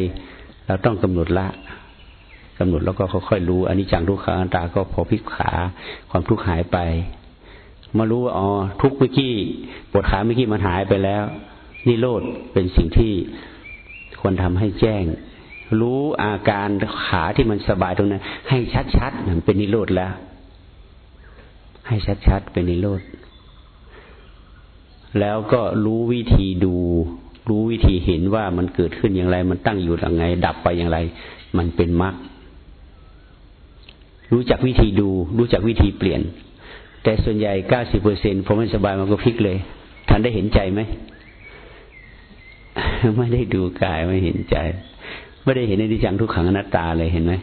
เราต้องกำหนดละกำหนดแล้วก็ค่อยๆรู้อันนี้จังทุกขังอันตาก็พอพลิกขาความทุกข์หายไปมารู้ว่าอ๋อทุกเมื่อกี้ปวดขาเมื่อกี้มันหายไปแล้วนิโรธเป็นสิ่งที่ควรทำให้แจ้ง รู้อาการขาที่มันสบายตรงนั้น ให้ชัดๆมันเป็นนิโรธแล้ว ให้ชัดๆเป็นนิโรธ แล้วก็รู้วิธีดู รู้วิธีเห็นว่ามันเกิดขึ้นอย่างไร มันตั้งอยู่อย่างไงดับไปอย่างไร มันเป็นมรรครู้จักวิธีดู รู้จักวิธีเปลี่ยน แต่ส่วนใหญ่เก้าสิบเปอร์เซ็นต์พอมันสบายมันก็พลิกเลยท่านได้เห็นใจไหมไม่ได้ดูกายไม่เห็นใจไม่ได้เห็นในดิจังทุกขังอนัตตาเลยเห็นไหม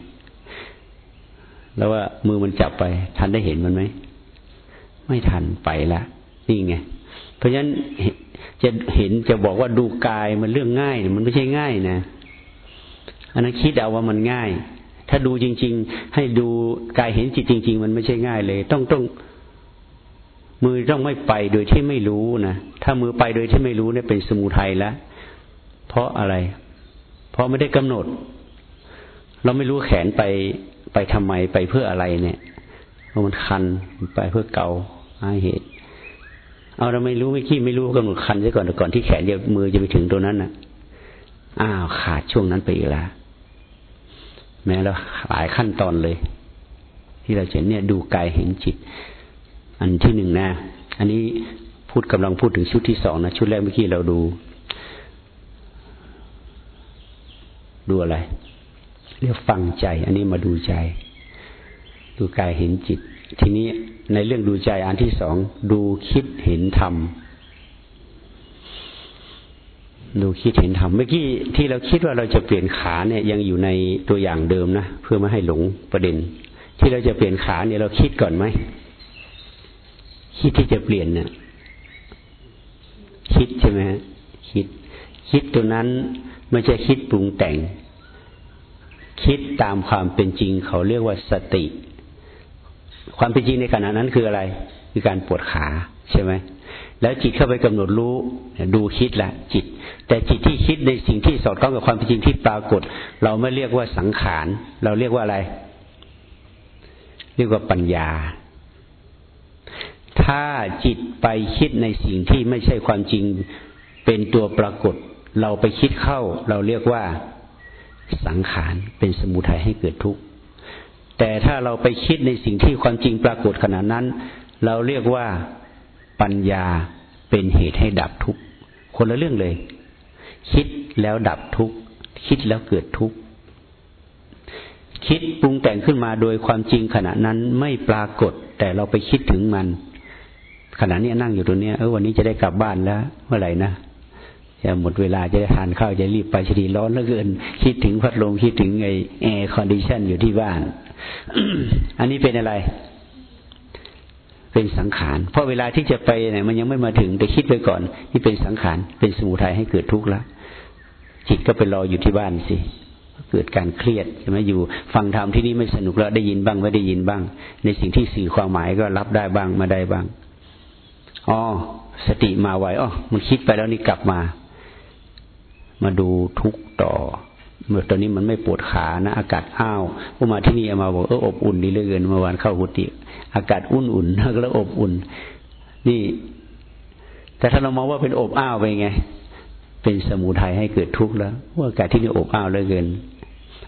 แล้วว่ามือมันจับไป ทันได้เห็นมันไหม ไม่ทันไปละนี่ไง เพราะฉะนั้นจะเห็นจะบอกว่าดูกายมันเรื่องง่าย มันไม่ใช่ง่ายนะอันนั้นคิดเอาว่ามันง่าย ถ้าดูจริง ๆ ให้ดูกายเห็นจิตจริง ๆ มันไม่ใช่ง่ายเลย ต้องต้องมือต้องไม่ไปโดยที่ไม่รู้นะถ้ามือไปโดยที่ไม่รู้เนี่ยเป็นสมุทัยแล้วเพราะอะไร เพราะไม่ได้กำหนด เราไม่รู้แขนไปไปทำไมไปเพื่ออะไรเนี่ย มันคันไปเพื่อเกาอาเหตุ เอาเราไม่รู้ไม่ขี้ไม่รู้กำหนดคันซะก่อนก่อนที่แขนจะมือจะไปถึงตัวนั้นนะอ้าวขาดช่วงนั้นไปอีกแล้วแม้เราหลายขั้นตอนเลย ที่เราเห็นเนี่ยดูกายเห็นจิต อันที่หนึ่งนะ อันนี้พูดกำลังพูดถึงชุดที่สองนะชุดแรกเมื่อกี้เราดู ดูอะไรเรียกฟังใจ อันนี้มาดูใจ ดูกายเห็นจิต ทีนี้ในเรื่องดูใจอันที่สองดูคิดเห็นธรรมดูคิดเห็นธรรมเมื่อกี้ที่เราคิดว่าเราจะเปลี่ยนขาเนี่ยยังอยู่ในตัวอย่างเดิมนะเพื่อไม่ให้หลงประเด็น ที่เราจะเปลี่ยนขาเนี่ยเราคิดก่อนไหมคิดที่จะเปลี่ยนเนี่ยคิดใช่ไหมคิด คิดตัวนั้นไม่ใช่คิดปรุงแต่ง คิดตามความเป็นจริงเขาเรียกว่าสติ ความเป็นจริงในขณะนั้นคืออะไร คือการปวดขาใช่ไหมแล้วจิตเข้าไปกำหนดรู้ดูคิดละจิต แต่จิตที่คิดในสิ่งที่สอดคล้องกับความเป็นจริงที่ปรากฏ เราไม่เรียกว่าสังขาร เราเรียกว่าอะไร เรียกว่าปัญญา ถ้าจิตไปคิดในสิ่งที่ไม่ใช่ความจริงเป็นตัวปรากฏ เราไปคิดเข้า เราเรียกว่าสังขารเป็นสมุทัยให้เกิดทุกข์ แต่ถ้าเราไปคิดในสิ่งที่ความจริงปรากฏขณะนั้น เราเรียกว่าปัญญาเป็นเหตุให้ดับทุกข์คนละเรื่องเลย คิดแล้วดับทุกข์คิดแล้วเกิดทุกข์คิดปรุงแต่งขึ้นมาโดยความจริงขณะนั้นไม่ปรากฏ แต่เราไปคิดถึงมัน ขณะนี้นั่งอยู่ตรงนี้เออวันนี้จะได้กลับบ้านแล้ว เมื่อไหร่นะจะหมดเวลาจะได้ทานข้าวจะรีบไปซะทีร้อนเหลือเกิน คิดถึงพัดลมคิดถึงไอ air condition อยู่ที่บ้าน อันนี้เป็นอะไร เป็นสังขาร เพราะเวลาที่จะไปเนี่ยมันยังไม่มาถึงแต่คิดไปก่อน นี่เป็นสังขาร เป็นสมุทัยให้เกิดทุกข์ละจิตก็ไปรออยู่ที่บ้านสิเกิดการเครียดใช่ไหมอยู่ ฟังธรรมที่นี่ไม่สนุกแล้วได้ยินบ้างไม่ได้ยินบ้าง ในสิ่งที่สื่อความหมายก็รับได้บ้างมาได้บ้างอ๋อสติมาไวอ๋อมันคิดไปแล้วนี่กลับมา มาดูทุกต่อ เมื่อตอนนี้มันไม่ปวดขานะอากาศอ้าวพอมาที่นี่มาบอกเอออบอุ่นดีเหลือเกินเมื่อวานเข้าหุติ อากาศอุ่นๆแล้วอบอุ่น นี่ แต่ถ้าเรามองว่าเป็นอบอ้าวไปไง เป็นสมุทัยให้เกิดทุกข์แล้วว่าอากาศที่นี่อบอ้าวเหลือเกิน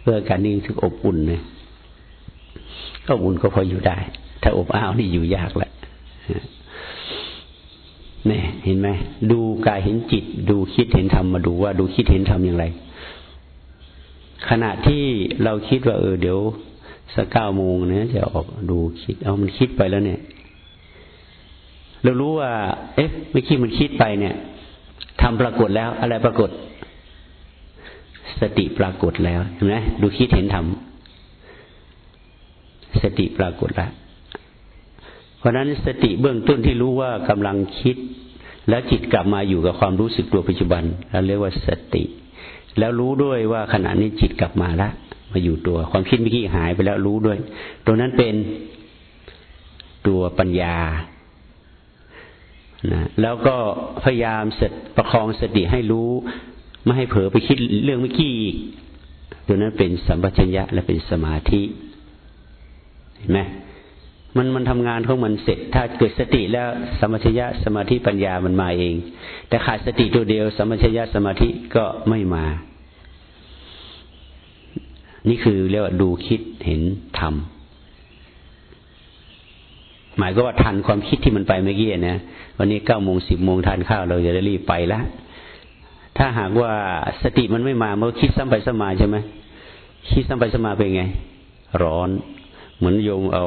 เพื่ออากาศนี้ถึงอบอุ่นเนี่ยก็อุ่นก็พออยู่ได้ ถ้าอบอ้าวนี่อยู่ยากแหละนี่เห็นไหมดูกายเห็นจิต ดูคิดเห็นธรรมมาดูว่าดูคิดเห็นธรรมอย่างไร ขณะที่เราคิดว่า เออ เดี๋ยวสักเก้าโมงเนี่ยจะออกดูคิด เอามันคิดไปแล้วเนี่ย เรารู้ว่า เอ๊ะเมื่อกี้มันคิดไปเนี่ยทำปรากฏแล้ว อะไรปรากฏ สติปรากฏแล้วเห็นไหมดูคิดเห็นธรรมสติปรากฏแล้วเพราะนั้นสติเบื้องต้นที่รู้ว่ากำลังคิด แล้วจิตกลับมาอยู่กับความรู้สึกตัวปัจจุบันเราเรียกว่าสติ แล้วรู้ด้วยว่าขณะนี้จิตกลับมาแล้วมาอยู่ตัว ความคิดเมื่อกี้หายไปแล้วรู้ด้วย ตรงนั้นเป็นตัวปัญญานะแล้วก็พยายามสประคองสติให้รู้ ไม่ให้เผลอไปคิดเรื่องเมื่อกี้อีกตัวนั้นเป็นสัมปชัญญะและเป็นสมาธิ เห็นไหม มันมันทำงานของมันเสร็จ ถ้าเกิดสติแล้วสมัชยะสมาธิปัญญามันมาเอง แต่ขาดสติตัวเดียวสมัชยะสมาธิก็ไม่มา นี่คือเรียกว่าดูคิดเห็นทำหมายก็ว่าทันความคิดที่มันไปเมื่อกี้นะวันนี้เก้าโมงสิบโมงทานข้าวเราจะได้รีบไปล้วถ้าหากว่าสติมันไม่มาเมื่อคิดซ้ำไปซ้ำมาใช่ไหมคิดซ้ำไปซ้ำมาเป็นไง ร้อน เหมือนโยมเอา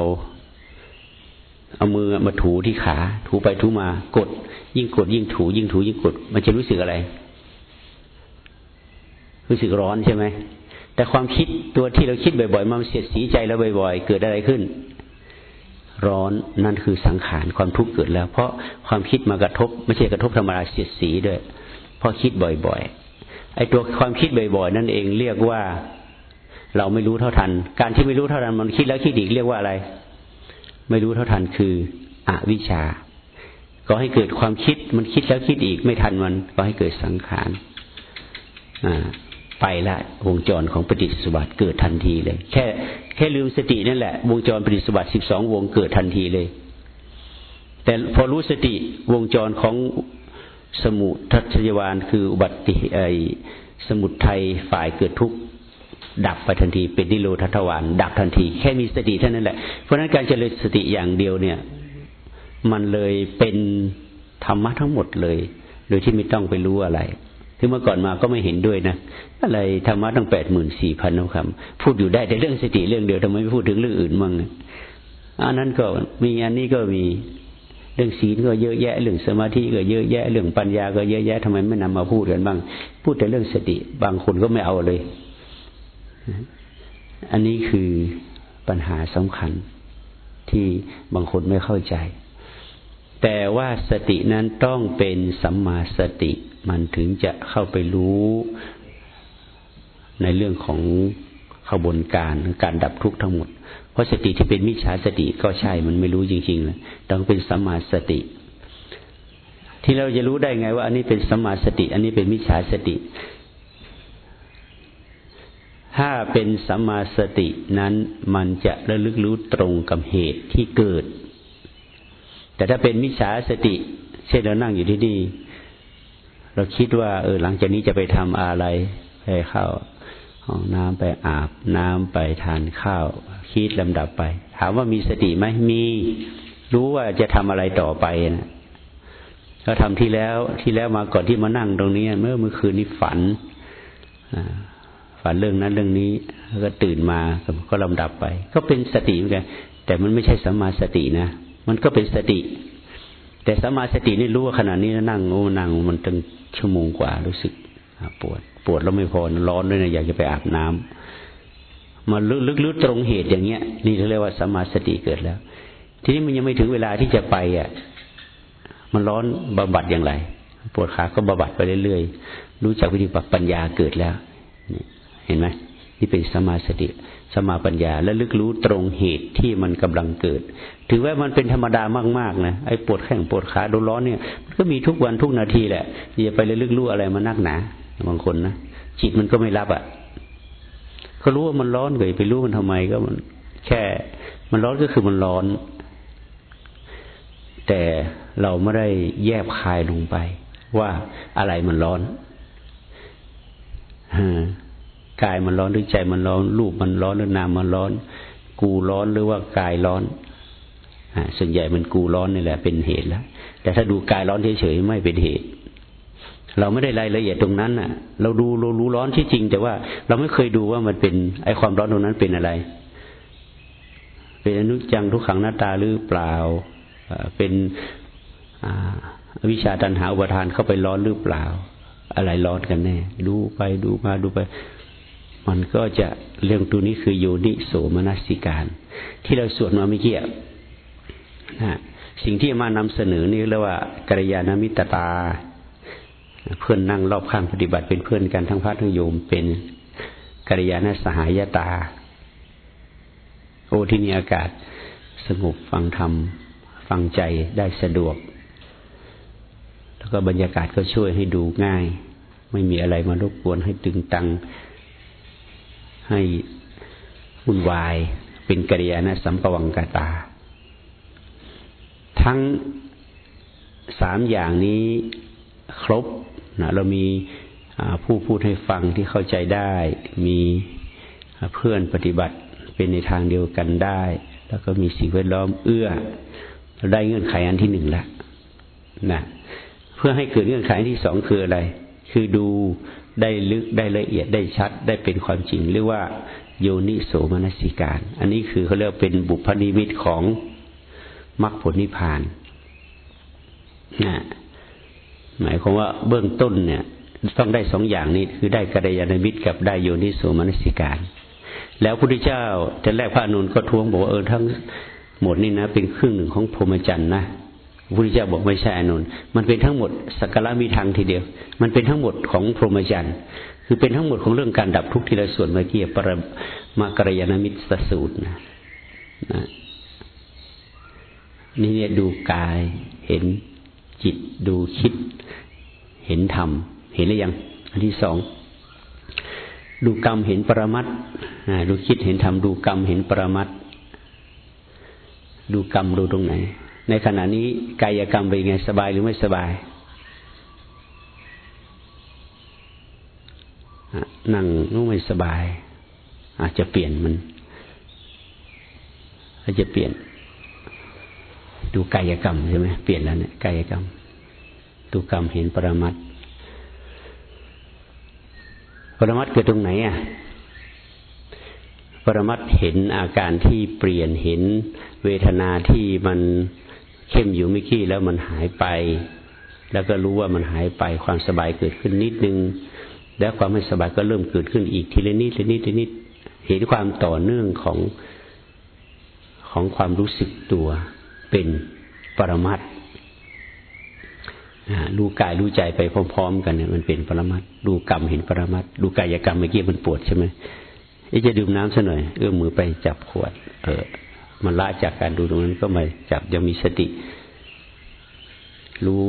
เอามือมาถูที่ขา ถูไปถูมากด ยิ่งกด ยิ่งถู ยิ่งถูยิ่งกด มันจะรู้สึกอะไร รู้สึกร้อนใช่ไหมแต่ความคิดตัวที่เราคิดบ่อยๆ มันเสียดสีใจเราบ่อยๆ เกิดอะไรขึ้น ร้อนนั่นคือสังขารความทุกข์เกิดแล้ว เพราะความคิดมากระทบ ไม่ใช่กระทบธรรมดาเสียดสีด้วยเพราะคิดบ่อยๆไอ้ตัวความคิดบ่อยๆ นั่นเองเรียกว่า เราไม่รู้เท่าทัน การที่ไม่รู้เท่าทันมันคิดแล้วคิดอีกเรียกว่าอะไร ไม่รู้เท่าทันคืออวิชชาก็ให้เกิดความคิดมันคิดแล้วคิดอีกไม่ทันมันก็ให้เกิดสังขารไปละวงจรของปฏิสุบัติเกิดทันทีเลย แค่แค่ลืมสตินั่นแหละ วงจรปฏิสุบัติสิบสองวงเกิดทันทีเลย แต่พอรู้สติวงจรของสมุทัศยวานคืออุบัติไอสมุทัยฝ่ายเกิดทุกข์ ดับไปทันทีเป็นนิโรธทวารดับทันที แค่มีสติเท่านั้นแหละ เพราะนั้นการเจริญสติอย่างเดียวเนี่ย มันเลยเป็นธรรมะทั้งหมดเลย โดยที่ไม่ต้องไปรู้อะไรคือเมื่อก่อนมาก็ไม่เห็นด้วยนะอะไรธรรมะตั้งแปดหมื่นสี่พันคำพูดอยู่ได้แต่เรื่องสติเรื่องเดียวทำไมไม่พูดถึงเรื่องอื่นมั่งอันนั้นก็มีอันนี้ก็มีเรื่องศีลก็เยอะแยะเรื่องสมาธิก็เยอะแยะเรื่องปัญญาก็เยอะแยะทำไมไม่นำมาพูดกันบ้าง พูดแต่เรื่องสติบางคนก็ไม่เอาเลย อันนี้คือปัญหาสำคัญที่บางคนไม่เข้าใจ แต่ว่าสตินั้นต้องเป็นสัมมาสติ มันถึงจะเข้าไปรู้ในเรื่องของขบวนการการดับทุกข์ทั้งหมด เพราะสติที่เป็นมิจฉาสติก็ใช่ มันไม่รู้จริงๆเลยต้องเป็นสัมมาสติ ที่เราจะรู้ได้ไงว่า อันนี้เป็นสัมมาสติ อันนี้เป็นมิจฉาสติ ถ้าเป็นสัมมาสตินั้นมันจะระลึกรู้ตรงกับเหตุที่เกิด แต่ถ้าเป็นมิจฉาสติ เช่นเรานั่งอยู่ที่นี่เราคิดว่า เออ หลังจากนี้จะไปทำอะไรไปเข้าห้องน้ำไปอาบน้ำไปทานข้าว คิดลำดับไป ถามว่ามีสติไหมมีรู้ว่าจะทำอะไรต่อไปนะก็ทำที่แล้วที่แล้วมาก่อนที่มานั่งตรงนี้ เมื่อเมื่อคืนนี้ฝัน ฝันเรื่องนั้นเรื่องนี้แล้วก็ตื่นมาก็ลำดับไป ก็เป็นสติเหมือนกันแต่มันไม่ใช่สัมมาสตินะ มันก็เป็นสติ แต่สัมมาสตินี่รู้ว่าขณะนี้นั่งโอ้นั่งมันตั้งชั่วโมงกว่ารู้สึกปวด ปวดแล้วไม่พอร้อนด้วยนะอยากจะไปอาบน้ำมาลึกๆตรงเหตุอย่างเงี้ย นี่เขาเรียกว่าสัมมาสติเกิดแล้ว ทีนี้มันยังไม่ถึงเวลาที่จะไปอะ มันร้อนบำบัดอย่างไร ปวดขาก็บำบัดไปเรื่อยๆ รู้จักวิธีปรับปัญญาเกิดแล้ว เห็นไหมนี่เป็นสมาสติสมาปัญญา และลึกรู้ตรงเหตุที่มันกำลังเกิด ถือว่ามันเป็นธรรมดามากๆนะไอ้ปวดแข้งปวดขาโดนร้อนเนี่ยมันก็มีทุกวันทุกนาทีแหละอย่าไปเลยลึกรู้อะไรมานักหนาบางคนนะจิตมันก็ไม่รับอะ่ะก็รู้ว่ามันร้อนเลยไปรู้มันทำไมก็มันแค่ มันร้อนก็คือมันร้อน แต่เราไม่ได้แยบคายลงไป ว่าอะไรมันร้อนฮะ กายมันร้อนหรือใจมันร้อน รูปมันร้อนหรือนามมันร้อน กูร้อนหรือว่ากายร้อนอส่วนใหญ่มันกูร้อนนี่แหละ เป็นเหตุแล้วแต่ถ้าดูกายร้อนเฉยๆไม่เป็นเหตุ เราไม่ได้รายละเอียดตรงนั้นน่ะ เราดูเรารู้ร้อนที่จริง แต่ว่าเราไม่เคยดูว่ามันเป็นไอความร้อนตรงนั้นเป็นอะไร เป็นอนุจังทุกขังหน้าตาหรือเปล่าเป็นวิชาตันหาอุปทานเข้าไปร้อนหรือเปล่า อะไรร้อนกันแน่ ดูไปดูมาดูไป มันก็จะเรื่องตัวนี้คือโยนิโสมนสิการ ที่เราสวดมาเมื่อกี้นะสิ่งที่มานำเสนอนี่เรียกว่ากัลยาณมิตรตา เพื่อนนั่งรอบข้างปฏิบัติเป็นเพื่อนกันทั้งพระทั้งโยมเป็นกัลยาณสหายตา โอ้ที่นี่อากาศสงบฟังธรรม ฟังใจได้สะดวก แล้วก็บรรยากาศก็ช่วยให้ดูง่าย ไม่มีอะไรมารบกวนให้ตึงตัง ให้วุ่นวาย เป็นกิริยานะสัมปวังกตา ทั้งสามอย่างนี้ครบนะเรามีผู้พูดให้ฟังที่เข้าใจได้ มีเพื่อนปฏิบัติเป็นในทางเดียวกันได้ แล้วก็มีสิ่งแวดล้อมเอื้อเราได้เงื่อนไขอันที่หนึ่งแล้วนะเพื่อให้เกิดเงื่อนไขที่สองคืออะไร คือดู ได้ลึกได้ละเอียดได้ชัด ได้เป็นความจริงเรียกว่าโยนิโสมนสิการ อันนี้คือเขาเรียกเป็นบุพนิมิตของมรรคผลนิพพานนะหมายความว่าเบื้องต้นเนี่ย ต้องได้สองอย่างนี้คือได้กัลยาณมิตรกับได้โยนิโสมนสิการ แล้วพระพุทธเจ้าจะแรกพระนุนก็ท้วงบอกว่าเออทั้งหมดนี่นะ เป็นครึ่งหนึ่งของพรหมจรรย์นะ พระพุทธเจ้าบอกไม่ใช่อนุนมันเป็นทั้งหมดสักการะมีทางทีเดียว มันเป็นทั้งหมดของพรหมจรรย์คือเป็นทั้งหมดของเรื่องการดับทุกข์ที่เราส่วนเมื่อกี้ปรมากรยานมิตรสูตรนะนะนี่เนี่ยดูกายเห็นจิตดูคิด เห็นธรรม เห็นหรือยัง อันที่สองดูกรรมเห็นปรมัตดูคิดเห็นธรรมดูกรรมเห็นปรมัตดูกรรมดูตรงไหน ในขณะนี้กายกรรมเป็นไงสบายหรือไม่สบาย นั่งนุ่ไม่สบาย อาจจะเปลี่ยนมันอาจจะเปลี่ยน ดูกายกรรมใช่ไหมเปลี่ยนแล้วเนี่ยกายกรรมดูกรรมเห็นปรมัตปรมัตเกิดตรงไหนอะปรมัตเห็นอาการที่เปลี่ยนเห็นเวทนาที่มัน เข้มอยู่ไม่ขี้แล้วมันหายไป แล้วก็รู้ว่ามันหายไปความสบายเกิดขึ้นนิดนึง แล้วความไม่สบายก็เริ่มเกิดขึ้นอีกทีละนิดทีละนิดทีละนิดเห็นความต่อเนื่องของของความรู้สึกตัวเป็นปรมัตรู้กายรู้ใจไปพร้อม ๆ กันเนี่ยมันเป็นปรมัตดูกรรมเห็นปรมัตดูกายกรรมเมื่อกี้มันปวดใช่ไหมจะดื่มน้ำซะหน่อยเอื้อมมือไปจับขวด เออ มันละจากการดูตรงนั้นก็มาจับยังมีสติ รู้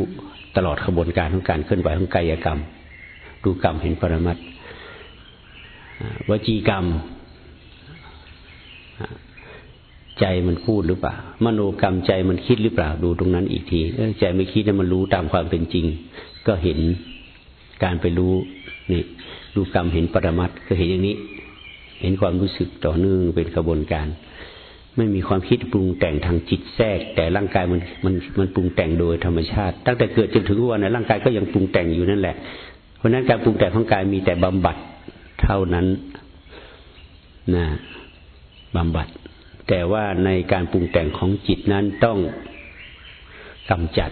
ตลอดขบวนการของการเคลื่อนไหวของกายกรรม ดูกรรมเห็นปรมัตวจีกรรม ใจมันพูดหรือเปล่า มโนกรรมใจมันคิดหรือเปล่า ดูตรงนั้นอีกทีใจไม่คิดนะมันรู้ตามความเป็นจริง ก็เห็นการไปรู้นี่ดูกรรมเห็นปรมัตก็เห็นอย่างนี้ เห็นความรู้สึกต่อเนื่องเป็นขบวนการ ไม่มีความคิดปรุงแต่งทางจิตแทรก แต่ร่างกายมันมันมันปรุงแต่งโดยธรรมชาติ ตั้งแต่เกิดจนถึงวันนั้นร่างกายก็ยังปรุงแต่งอยู่นั่นแหละ เพราะนั้นการปรุงแต่งของกายมีแต่บำบัดเท่านั้นนะบำบัด แต่ว่าในการปรุงแต่งของจิตนั้นต้องกำจัด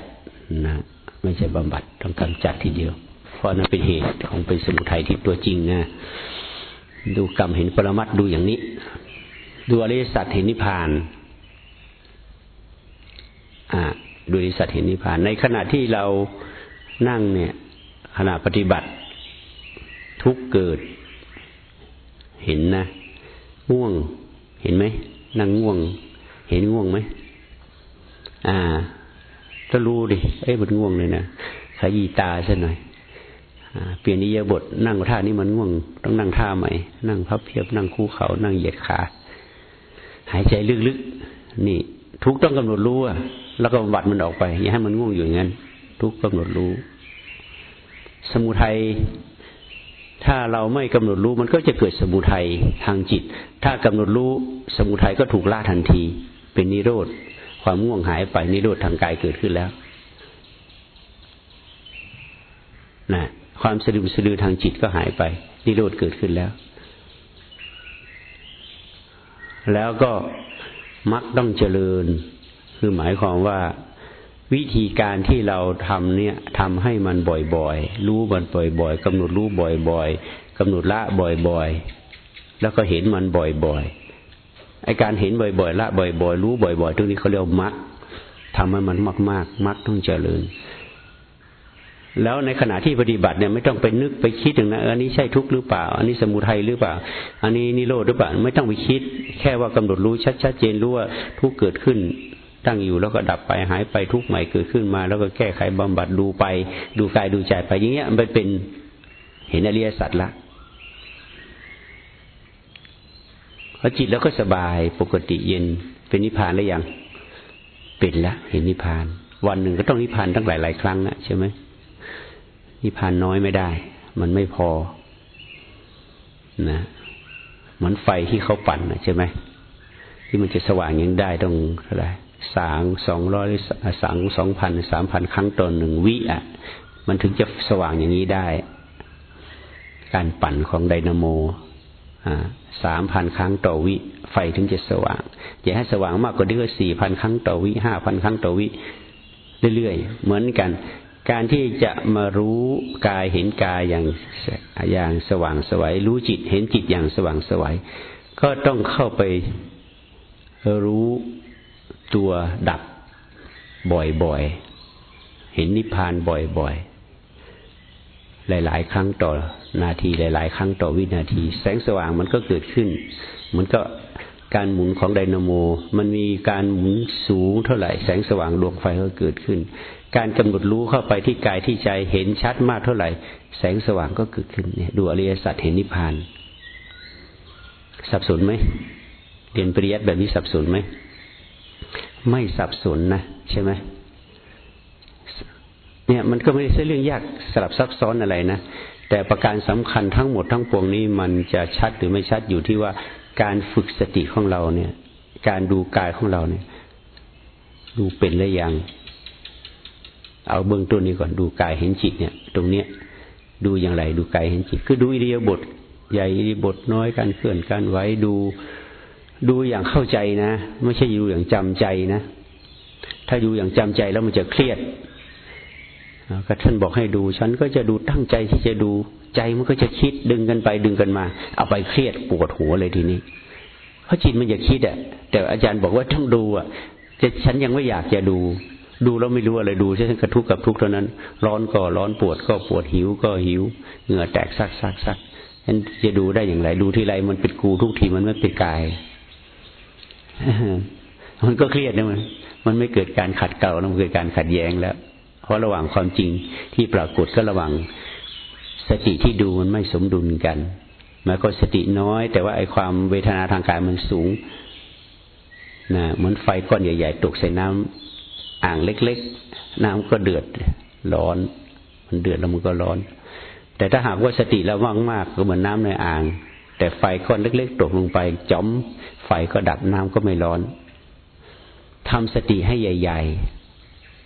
นะไม่ใช่บำบัดต้องกำจัดทีเดียว เพราะนั้นเป็นเหตุของเป็นสมุทัยที่ตัวจริงนะดูกรรมเห็นปรมัตดูอย่างนี้ ดูอริสัตเห็นนิพพานอ่าดูอริสัตเห็นนิพพาน ในขณะที่เรานั่งเนี่ย ขณะปฏิบัติ ทุกเกิด เห็นนะง่วง เห็นไหมนั่งง่วง เห็นง่วงไหมอ่าก็รู้ดิเอ้ยมันง่วงเลยนะขยีตาซะหน่อยเปลี่ยนนิยบทนั่งท่านี้มันง่วง ต้องนั่งท่าใหม่ นั่งพับเพียบนั่งคู่เขา นั่งเหยียดขา หายใจลึกๆ นี่ ทุกต้องกำหนดรู้อะแล้วก็บัดมันออกไป อย่าให้มันง่วงอยู่อย่างนั้น ทุกกำหนดรู้ สมุทัยถ้าเราไม่กำหนดรู้มันก็จะเกิดสมุทัยทางจิต ถ้ากำหนดรู้สมุทัยก็ถูกล่าทันที เป็นนิโรธ ความง่วงหายไปนิโรธทางกายเกิดขึ้นแล้วนะความสะดุ้งสะดือทางจิตก็หายไป นิโรธเกิดขึ้นแล้ว แล้วก็มักต้องเจริญ คือหมายความว่าวิธีการที่เราทำเนี่ยทำให้มันบ่อยๆ รู้มันบ่อยๆกำหนดรู้บ่อยๆกำหนดละบ่อยๆ แล้วก็เห็นมันบ่อยๆไอการเห็นบ่อยๆละบ่อยๆ รู้บ่อยๆตรงนี้เขาเรียกมักทำให้มันมากๆมักต้องเจริญ แล้วในขณะที่ปฏิบัติเนี่ยไม่ต้องไปนึกไปคิดถึงนะอันนี้ใช่ทุกข์หรือเปล่า อันนี้สมุทัยหรือเปล่า อันนี้นิโรธหรือเปล่า ไม่ต้องไปคิด แค่ว่ากำหนดรู้ชัดชัดเจนรู้ว่าทุกเกิดขึ้น ตั้งอยู่แล้วก็ดับไปหายไปทุกใหม่เกิดขึ้นมา แล้วก็แก้ไขบำบัดดูไป ดูกายดูใจไปอย่างเงี้ยมันเป็นเห็นอริยสัจละพอจิตแล้วก็สบายปกติเย็นเป็นนิพพานแล้วยังเป็นล้วเห็นนิพพาน วันหนึ่งก็ต้องนิพพานตั้งหลายหลายครั้งนะใช่ไหม นิพพานน้อยไม่ได้ มันไม่พอนะเหมือนไฟที่เขาปั่นนะใช่ไหมที่มันจะสว่างยังได้ต้องอะไรสางสองร้อยสางสองพันสามพันครั้งต่อหนึ่งวิอะ มันถึงจะสว่างอย่างนี้ได้ การปั่นของไดนาโมสามพันครั้งต่อวิ ไฟถึงจะสว่างจะให้สว่างมากกว่านี้ก็สี่พันครั้งต่อวิห้าพันครั้งต่อวิเรื่อยๆเหมือนกัน การที่จะมารู้กายเห็นกายอย่างอย่างสว่างสวัยรู้จิตเห็นจิตอย่างสว่างสวัยก็ต้องเข้าไปรู้ตัวดับบ่อยๆ เห็นนิพพานบ่อยๆ หลาย ๆ ครั้งต่อนาทีหลาย ๆ ครั้งต่อวินาที แสงสว่างมันก็เกิดขึ้น มันก็การหมุนของไดนาโม มันมีการหมุนสูงเท่าไหร่ แสงสว่างดวงไฟก็เกิดขึ้น การกำหนดรู้เข้าไปที่กายที่ใจเห็นชัดมากเท่าไหร่ แสงสว่างก็เกิดขึ้นเนี่ยดูอริยสัจเห็นนิพพาน สับสนไหมเรียนปริยัติแบบนี้สับสนไหมไม่สับสนนะใช่ไหมเนี่ยมันก็ไม่ใช่เรื่องยากสลับซับซ้อนอะไรนะแต่ประการสำคัญทั้งหมดทั้งปวงนี้มันจะชัดหรือไม่ชัดอยู่ที่ว่าการฝึกสติของเราเนี่ย การดูกายของเราเนี่ย ดูเป็นหรือยัง เอาเบื้องต้นนี้ก่อนดูกายเห็นจิตเนี่ย ตรงเนี้ยดูอย่างไร ดูกายเห็นจิต คือดูอิริยาบถใหญ่อิริยาบถน้อยการเคลื่อนการไหวดูดูอย่างเข้าใจนะ ไม่ใช่ดูอย่างจำใจนะ ถ้าดูอย่างจำใจแล้วมันจะเครียดก็ท่านบอกให้ดู ฉันก็จะดูตั้งใจที่จะดูใจมันก็จะคิดดึงกันไปดึงกันมา เอาไปเครียดปวดหัวเลยทีนี้ เพราะจิตมันจะคิดอะ แต่อาจารย์บอกว่าต้องดูอะจะฉันยังไม่อยากจะดู ดูแล้วไม่รู้อะไรดูฉันกระทุกกับทุกเท่านั้น ร้อนก็ร้อนปวดก็ปวดหิวก็หิว เหงื่อแตกซักซักซักฉันจะดูได้อย่างไร ดูที่ไรมันเป็นกูทุกทีมันไม่เป็นกาย มันก็เครียดนะมันมันไม่เกิดการขัดเกลามันเกิดการขัดแย้งแล้ว เพราะระหว่างความจริงที่ปรากฏก็ระหว่างสติที่ดูมันไม่สมดุลกันมายก็สติน้อย แต่ว่าไอ้ความเวทนาทางกายมันสูงนะเหมือนไฟก้อนใหญ่ ๆ ตกใส่น้ำ อ่างเล็กๆ น้ำก็เดือดร้อน มันเดือดแล้วมันก็ร้อน แต่ถ้าหากว่าสติเรามากก็เหมือนน้ำในอ่าง แต่ไฟก้อนเล็ก ๆ ตกลงไปจอมไฟก็ดับน้ำก็ไม่ร้อนทำสติให้ใหญ่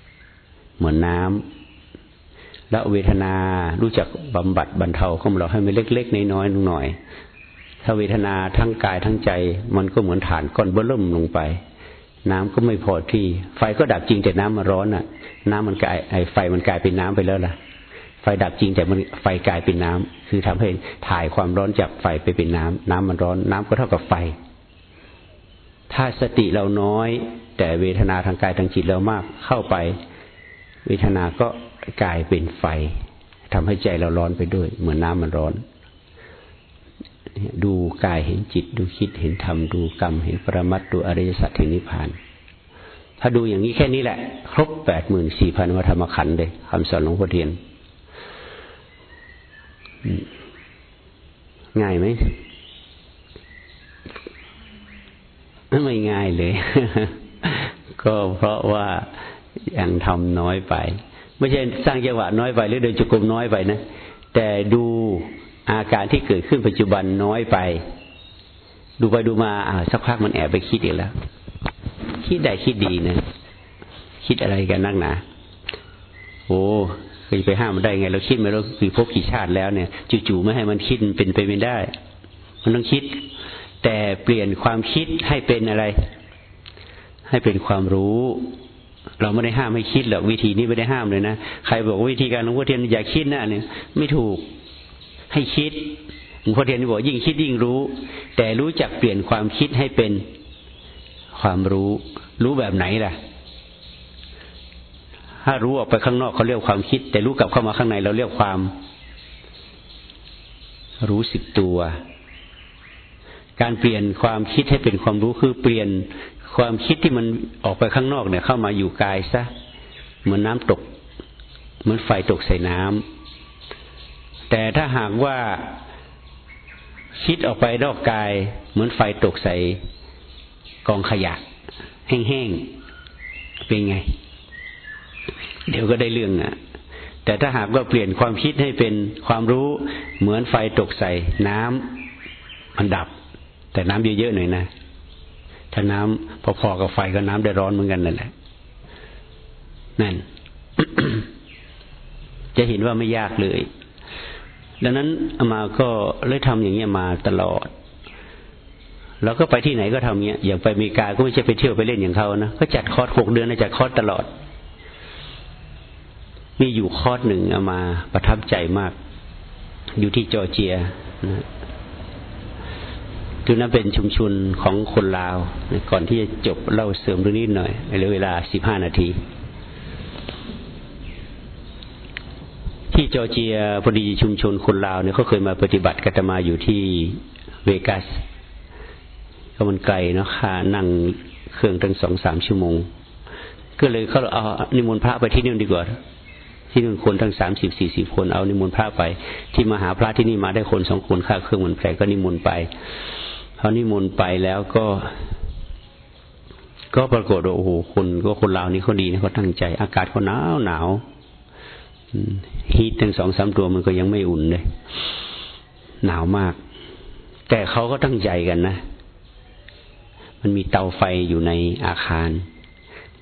ๆ เหมือนน้ำแล้วเวทนารู้จักบำบัดบรรเทาของเราให้มันเล็ก ๆ น้อยๆหน่อยถ้าเวทนาทั้งกายทั้งใจ มันก็เหมือนฐานก้อนเบิ่มลงไป น้ำก็ไม่พอที่ ไฟก็ดับจริงแต่น้ำมันร้อนอะ น้ำมันกลายไอไฟมันกลายเป็นน้ำไปแล้วล่ะ ไฟดับจริงแต่มันไฟกลายเป็นน้ำคือทำให้ถ่ายความร้อนจากไฟไปเป็นน้ำน้ำมันร้อน น้ำก็เท่ากับไฟ ถ้าสติเราน้อย แต่เวทนาทางกายทางจิตเรามากเข้าไป เวทนาก็กลายเป็นไฟทำให้ใจเราร้อนไปด้วย เหมือนน้ำมันร้อน ดูกายเห็นจิต ดูคิดเห็นธรรม ดูกรรม เห็นปรมัตดูอริยสัจเห็นนิพพาน ถ้าดูอย่างนี้แค่นี้แหละ ครบแปดหมื่นสี่พันวัธรรมขันธ์เลยคำสอนหลวงพ่อเทียน ง่ายไหมไม่ง่ายเลย ก็เพราะว่ายังทำน้อยไป ไม่ใช่สร้างจังหวะน้อยไปหรือเดินจุกรมน้อยไปนะ แต่ดู อาการที่เกิดขึ้นปัจจุบันน้อยไป ดูไปดูมาอ่าสักพักมันแอบไปคิดอีกแล้ว คิดได้คิดดีนะ คิดอะไรกันนักหนาโอ้เคยไปห้ามมันได้ไง เราคิดมาแล้วคือพบกี่ชาติแล้วเนี่ยจู่ๆไม่ให้มันคิดเป็นไปไม่ได้ มันต้องคิด แต่เปลี่ยนความคิดให้เป็นอะไร ให้เป็นความรู้ เราไม่ได้ห้ามให้คิดหรอกวิธีนี้ไม่ได้ห้ามเลยนะใครบอกวิธีการหลวงพ่อเทียนอย่าคิดนะเนี่ยไม่ถูก ให้คิดหลวงพ่อเทียนบอกยิ่งคิดยิ่งรู้ แต่รู้จักเปลี่ยนความคิดให้เป็นความรู้ รู้แบบไหนล่ะ ถ้ารู้ออกไปข้างนอกเขาเรียกความคิด แต่รู้กลับเข้ามาข้างในเราเรียกความ รู้สึกตัว การเปลี่ยนความคิดให้เป็นความรู้คือเปลี่ยนความคิดที่มันออกไปข้างนอกเนี่ย เข้ามาอยู่กายซะเหมือนน้าตก เหมือนไฟตกใส่น้ำ แต่ถ้าหากว่าคิดออกไปรอบกาย เหมือนไฟตกใส่กองขยะ แห้งๆ เป็นไง เดี๋ยวก็ได้เรื่องอะ แต่ถ้าหากว่าเปลี่ยนความคิดให้เป็นความรู้เหมือนไฟตกใส่น้ำมันดับ แต่น้ำเยอะๆหน่อยนะ ถ้าน้ำพอๆกับไฟก็น้ำได้ร้อนเหมือนกันนั่นแหละ นั่น จะเห็นว่าไม่ยากเลย ดังนั้นอามาก็เลยทำอย่างเงี้ยมาตลอด แล้วก็ไปที่ไหนก็ทำเงี้ย อย่างไปอเมริกาก็ไม่ใช่ไปเที่ยวไปเล่นอย่างเขานะ ก็จัดคอร์สหกเดือนนะจัดคอร์สตลอด มีอยู่คอร์สหนึ่งอามาประทับใจมาก อยู่ที่จอร์เจียนะคือนั้นเป็นชุมชนของคนลาว ก่อนที่จะจบเล่าเสริมเรื่องนี้หน่อยในเวลาสิบห้านาที ที่จอร์เจียพอดีชุมชนคนลาวเนี่ยเขาเคยมาปฏิบัติกัตมาอยู่ที่เวกัสก็มันไกลเนาะค่ะนั่งเครื่องตั้งสองสามชั่วโมง ก็เลยเขาเอานิมนต์พระไปที่นี่ดีกว่า ที่นู่นคนทั้งสามสิบสี่สิบคนเอานิมนต์พระไป ที่มาหาพระที่นี่มาได้คนสองคนค่าเครื่องมันแพงก็นิมนต์ไปเขานิมนต์ไปแล้วก็ ก็ปรากฏว่าโอ้โหคนก็คนลาวนี่เขาดีนะเขาตั้งใจ อากาศเขาหนาวหนาว ฮีททั้งสองสามตัวมันก็ยังไม่อุ่นเลย หนาวมาก แต่เขาก็ตั้งใจกันนะ มันมีเตาไฟอยู่ในอาคาร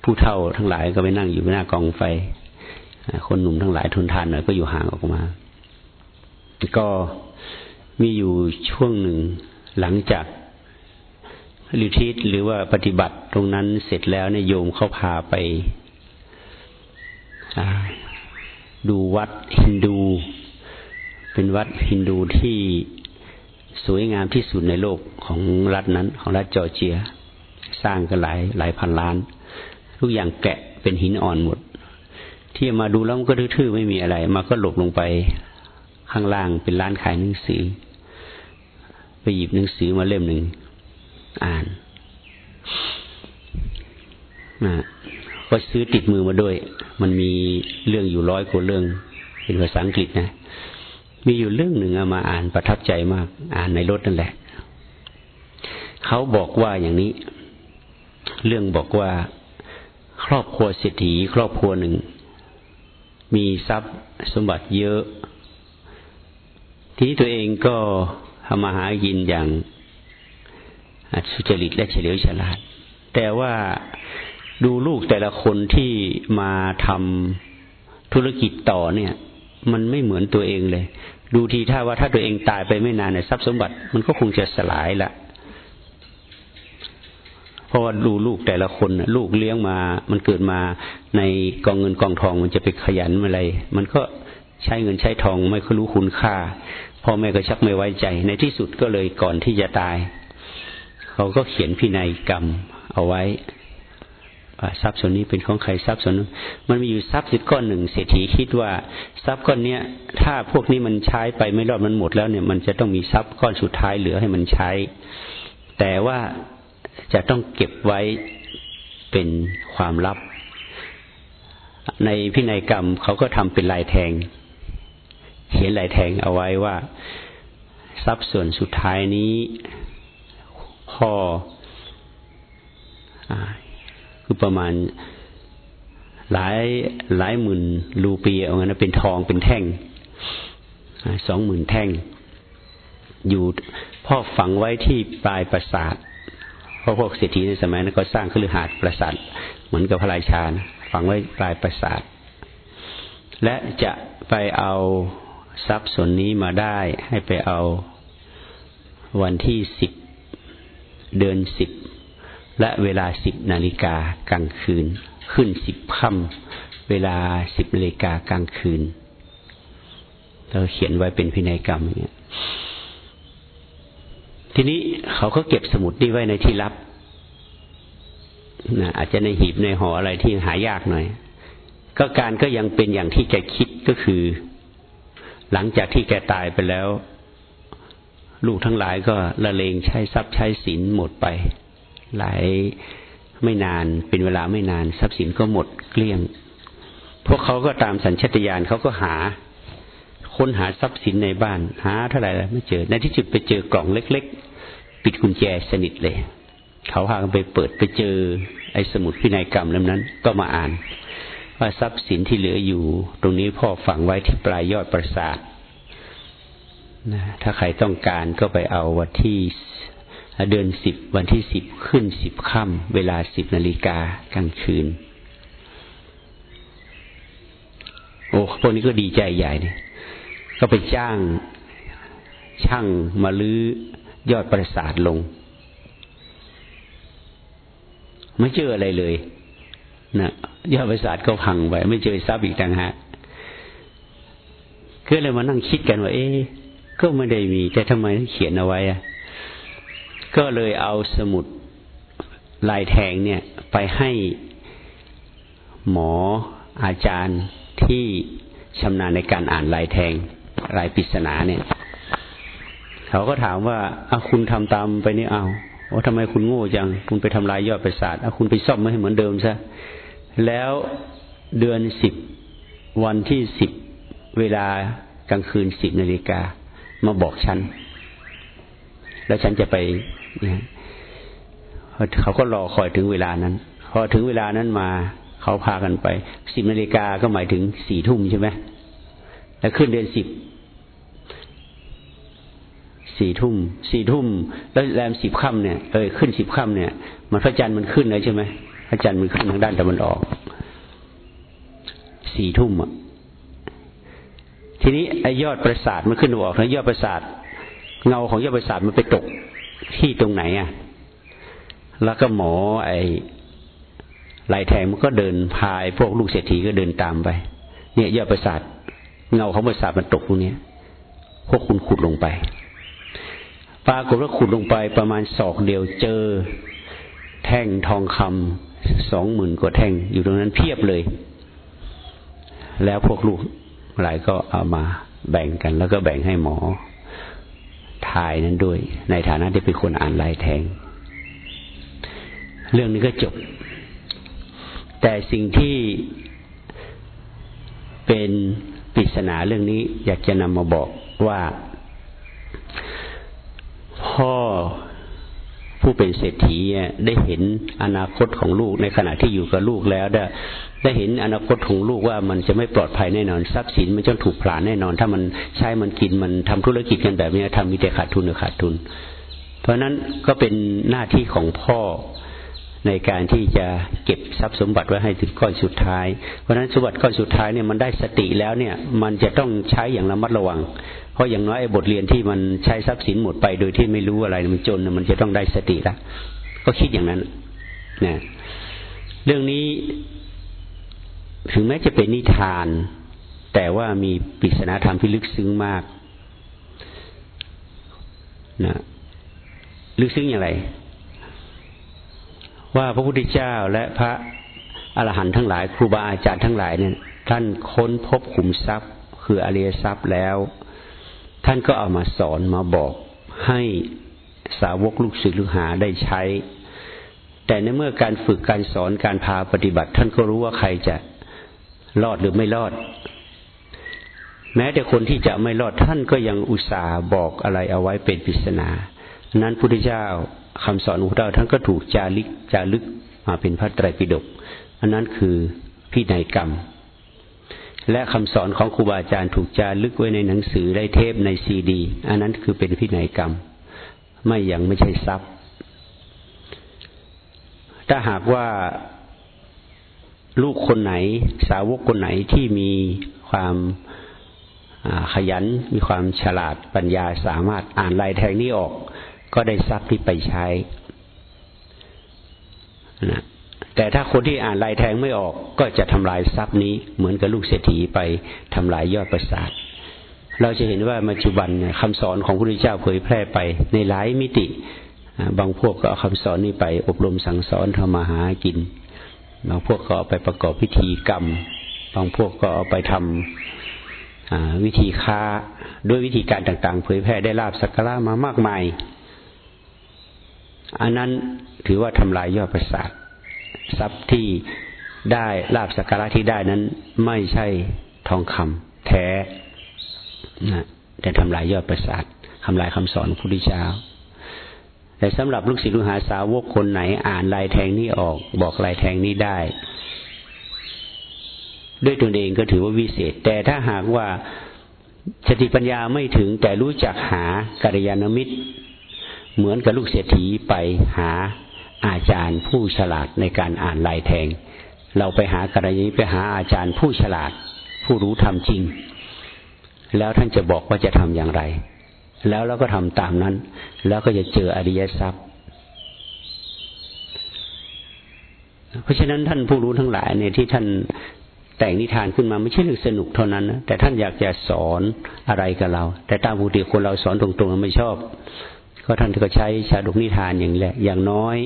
ผู้เฒ่าทั้งหลายก็ไปนั่งอยู่หน้ากองไฟ คนหนุ่มทั้งหลายทนทานหน่อยก็อยู่ห่างออกมา ก็มีอยู่ช่วงหนึ่งหลังจากลิทิตหรือว่าปฏิบัติตรงนั้นเสร็จแล้วเนี่ยโยมเขาพาไป ดูวัดฮินดู เป็นวัดฮินดูที่สวยงามที่สุดในโลกของรัฐนั้น ของรัฐจอร์เจีย สร้างกันหลายหลายพันล้าน ทุกอย่างแกะเป็นหินอ่อนหมด ที่มาดูแล้วมันก็ทื่อๆไม่มีอะไร มาก็หลบลงไปข้างล่างเป็นร้านขายหนังสือ ไปหยิบหนังสือมาเล่มหนึ่งอ่านนะ ก็ซื้อติดมือมาด้วย มันมีเรื่องอยู่ร้อยกว่าเรื่อง เป็นภาษาอังกฤษนะ มีอยู่เรื่องหนึ่งเอามาอ่านประทับใจมาก อ่านในรถนั่นแหละ เขาบอกว่าอย่างนี้ เรื่องบอกว่าครอบครัวเศรษฐีครอบครัวหนึ่ง มีทรัพย์สมบัติเยอะ ทีนี้ตัวเองก็ทำมาหากินอย่างสุจริตและเฉลียวฉลาด แต่ว่า ดูลูกแต่ละคนที่มาทำธุรกิจต่อเนี่ย มันไม่เหมือนตัวเองเลย ดูทีถ้าว่าถ้าตัวเองตายไปไม่นานเนี่ยทรัพย์สมบัติมันก็คงจะสลายละเพราะว่าดูลูกแต่ละคนลูกเลี้ยงมา มันเกิดมาในกองเงินกองทอง มันจะไปขยันอะไร มันก็ใช้เงินใช้ทองไม่ค่อยรู้คุณค่าพ่อแม่ก็ชักไม่ไว้ใจ ในที่สุดก็เลยก่อนที่จะตาย เขาก็เขียนพินัยกรรมเอาไว้ ทรัพย์ส่วนนี้เป็นของใครทรัพย์ส่วนนั้นมันมีอยู่ทรัพย์สิบก้อนหนึ่งเศรษฐีคิดว่าทรัพย์ก้อนเนี้ย ถ้าพวกนี้มันใช้ไปไม่รอดมันหมดแล้วเนี่ย มันจะต้องมีทรัพย์ก้อนสุดท้ายเหลือให้มันใช้ แต่ว่าจะต้องเก็บไว้เป็นความลับ ในพินัยกรรมเขาก็ทำเป็นลายแทง เขียนลายแทงเอาไว้ว่า ทรัพย์ส่วนสุดท้ายนี้พ่อ คือประมาณหลายหลายหมื่นรูปีเอางั้นเป็นทองเป็นแท่งสองหมื่นแท่ง อยู่พ่อฝังไว้ที่ปลายปราสาทเพราะพวกเศรษฐีในสมัยนั้นก็สร้างคฤหาสน์ปราสาทเหมือนกับพระราชานะฝังไว้ปลายปราสาท และจะไปเอาทรัพย์ส่วนนี้มาได้ ให้ไปเอาวันที่สิบเดือนสิบ และเวลาสิบนาฬิกากลางคืน ขึ้นสิบค่ำเวลาสิบนาฬิกากลางคืนเราเขียนไว้เป็นพินัยกรรมเนี่ยทีนี้เขาก็เก็บสมุดนี้ไว้ในที่ลับนะอาจจะในหีบในห่ออะไรที่หายากหน่อย ก็การก็ยังเป็นอย่างที่แกคิดก็คือ หลังจากที่แกตายไปแล้ว ลูกทั้งหลายก็ละเลงใช้ทรัพย์ใช้สินหมดไป หลายไม่นานเป็นเวลาไม่นาน ทรัพย์สินก็หมดเกลี้ยง พวกเขาก็ตามสัญชตาตญาณเขาก็หา ค้นหาทรัพย์สินในบ้านหาเท่าไหร่แล้วไม่เจอในที่สุดไปเจอกล่องเล็ก ๆ ปิดกุญแจสนิทเลย เขาพากันไปเปิดไปเจอไอ้สมุดพินัยกรรมเล่มนั้น ก็มาอ่าน ว่าทรัพย์สินที่เหลืออยู่ ตรงนี้พ่อฝังไว้ที่ปลายยอดปราสาทนะถ้าใครต้องการก็ไปเอาวันที่ เดือนสิบวันที่สิบขึ้นสิบค่ำเวลาสิบนาฬิกากลางคืน โอ้พวกนี้ก็ดีใจใหญ่เนี่ยก็ไปจ้างช่างมาลื้อยอดประสาทลง ไม่เจออะไรเลยนะยอดประสาทก็พังไปไม่เจอทรัพย์อีกต่างหากก็เลยมานั่งคิดกันว่า เอ๊ก็ไม่ได้มี แต่ทำไมเขียนเอาไว้อะ ก็เลยเอาสมุดลายแทงเนี่ยไปให้หมออาจารย์ที่ชำนาญในการอ่านลายแทงลายปริศนาเนี่ยเขาก็ถามว่าอาคุณทำตามไปนี่เอาโอ้ทำไมคุณโง่จัง คุณไปทำลายยอดประสาทอาคุณไปซ่อมไม่ให้เหมือนเดิมซะแล้วเดือนสิบวันที่สิบเวลากลางคืนสิบนาฬิกามาบอกฉัน แล้วฉันจะไป นะเขาก็รอคอยถึงเวลานั้น พอถึงเวลานั้นมา เขาพากันไปสิบนาฬิกาก็หมายถึงสี่ทุ่มใช่ไหมแล้วขึ้นเดือนสิบสี่ทุ่มสี่ทุ่มแล้วแรมสิบค่ำเนี่ยเออขึ้นสิบค่ำเนี่ยมันพระจันทร์มันขึ้นเลยใช่ไหมพระจันทร์มันขึ้นทางด้านตะวันออกสี่ทุ่มอะทีนี้ไอยอดประสาทมันขึ้นออกแล้วยอดประสาทเงาของยอดประสาทมันไปตก ที่ตรงไหนอะ แล้วก็หมอไอ้ลายแทงมันก็เดินพายพวกลูกเศรษฐีก็เดินตามไป เนี่ยยอดประสาทเงาของประสาทมันตกตรงนี้พวกคุณขุดลงไป ปรากฏว่าขุดลงไปประมาณศอกเดียวเจอ แท่งทองคำสองหมื่นกว่าแท่งอยู่ตรงนั้นเพียบเลย แล้วพวกลูกหลายก็เอามาแบ่งกันแล้วก็แบ่งให้หมอ ทายนั้นด้วย ในฐานะที่เป็นคนอ่านลายแทง เรื่องนี้ก็จบ แต่สิ่งที่เป็นปริศนาเรื่องนี้อยากจะนำมาบอกว่าพ่อผู้เป็นเศรษฐีได้เห็นอนาคตของลูกในขณะที่อยู่กับลูกแล้วได้ ได้เห็นอนาคตของลูกว่ามันจะไม่ปลอดภัยแน่นอนทรัพย์สินมันจะถูกผลาญแน่นอน ถ้ามันใช้มันกินมันทำธุรกิจกันแบบนี้ทำมีแต่ขาดทุนหรือขาดทุน เพราะนั้นก็เป็นหน้าที่ของพ่อในการที่จะเก็บทรัพย์สมบัติไว้ให้ถึงก้อนสุดท้าย เพราะฉะนั้นสมบัติก้อนสุดท้ายเนี่ยมันได้สติแล้วเนี่ย มันจะต้องใช้อย่างระมัดระวัง เพราะอย่างน้อยไอ้บทเรียนที่มันใช้ทรัพย์สินหมดไปโดยที่ไม่รู้อะไรมันจนมันจะต้องได้สติละก็คิดอย่างนั้นนะเรื่องนี้ ถึงแม้จะเป็นนิทาน แต่ว่ามีปริศนาธรรมที่ลึกซึ้งมากนะลึกซึ้งอย่างไร ว่าพระพุทธเจ้าและพระอรหันต์ทั้งหลาย ครูบาอาจารย์ทั้งหลายเนี่ย ท่านค้นพบขุมทรัพย์ คืออริยทรัพย์แล้ว ท่านก็เอามาสอนมาบอกให้สาวกลูกศิษย์ลูกหาได้ใช้ แต่ในเมื่อการฝึกการสอนการพาปฏิบัติ ท่านก็รู้ว่าใครจะ รอดหรือไม่รอด แม้แต่คนที่จะไม่รอดท่านก็ยังอุตส่าห์บอกอะไรเอาไว้เป็นปริศนา นั้นพุทธเจ้าคำสอนของพระเจ้าท่านก็ถูกจาริกจารึกมาเป็นพระไตรปิฎกอันนั้นคือพินัยกรรม และคำสอนของครูบาอาจารย์ถูกจารึกไว้ในหนังสือได้เทปในซีดี อันนั้นคือเป็นพินัยกรรม ไม่ยังไม่ใช่ทรัพย์ ถ้าหากว่า ลูกคนไหน สาวกคนไหนที่มีความขยันมีความฉลาดปัญญาสามารถอ่านลายแทงนี้ออก ก็ได้ทรัพย์ที่ไปใช้นะแต่ถ้าคนที่อ่านลายแทงไม่ออก ก็จะทำลายทรัพย์นี้ เหมือนกับลูกเศรษฐีไปทำลายยอดประสาท เราจะเห็นว่าปัจจุบันคำสอนของพระพุทธเจ้าเผยแพร่ไปในหลายมิติ บางพวกก็เอาคำสอนนี้ไป อบรมสั่งสอนทำมาหากิน บางพวกก็เอาไปประกอบพิธีกรรม บางพวกก็เอาไปทำวิธีค้าด้วยวิธีการต่างๆ เผยแพร่ได้ลาบสักการะมามากมาย อันนั้นถือว่าทำลายยอดประสาททรัพย์ที่ได้ลาบสักการะที่ได้นั้น ไม่ใช่ทองคำแท้นะแต่ทำลายยอดประสาททำลายคำสอนพระพุทธเจ้า แต่สำหรับลูกศิษย์ลูกหาสาวกคนไหนอ่านลายแทงนี้ออก บอกลายแทงนี้ได้ ด้วยตนเองก็ถือว่าวิเศษ แต่ถ้าหากว่าสติปัญญาไม่ถึงแต่รู้จักหากัลยาณมิตร เหมือนกับลูกเศรษฐีไปหาอาจารย์ผู้ฉลาดในการอ่านลายแทง เราไปหากัลยาณมิตรไปหาอาจารย์ผู้ฉลาด ผู้รู้ทำจริง แล้วท่านจะบอกว่าจะทำอย่างไร แล้วเราก็ทำตามนั้น แล้วก็จะเจออริยทรัพย์ เพราะฉะนั้นท่านผู้รู้ทั้งหลายเนี่ยที่ท่านแต่งนิทานขึ้นมาไม่ใช่เรื่องสนุกเท่านั้นนะแต่ท่านอยากจะสอนอะไรกับเรา แต่ตามปกติคนเราสอนตรงๆไม่ชอบ ก็ท่านก็ใช้ชาดกนิทานอย่างแหละ อย่างน้อย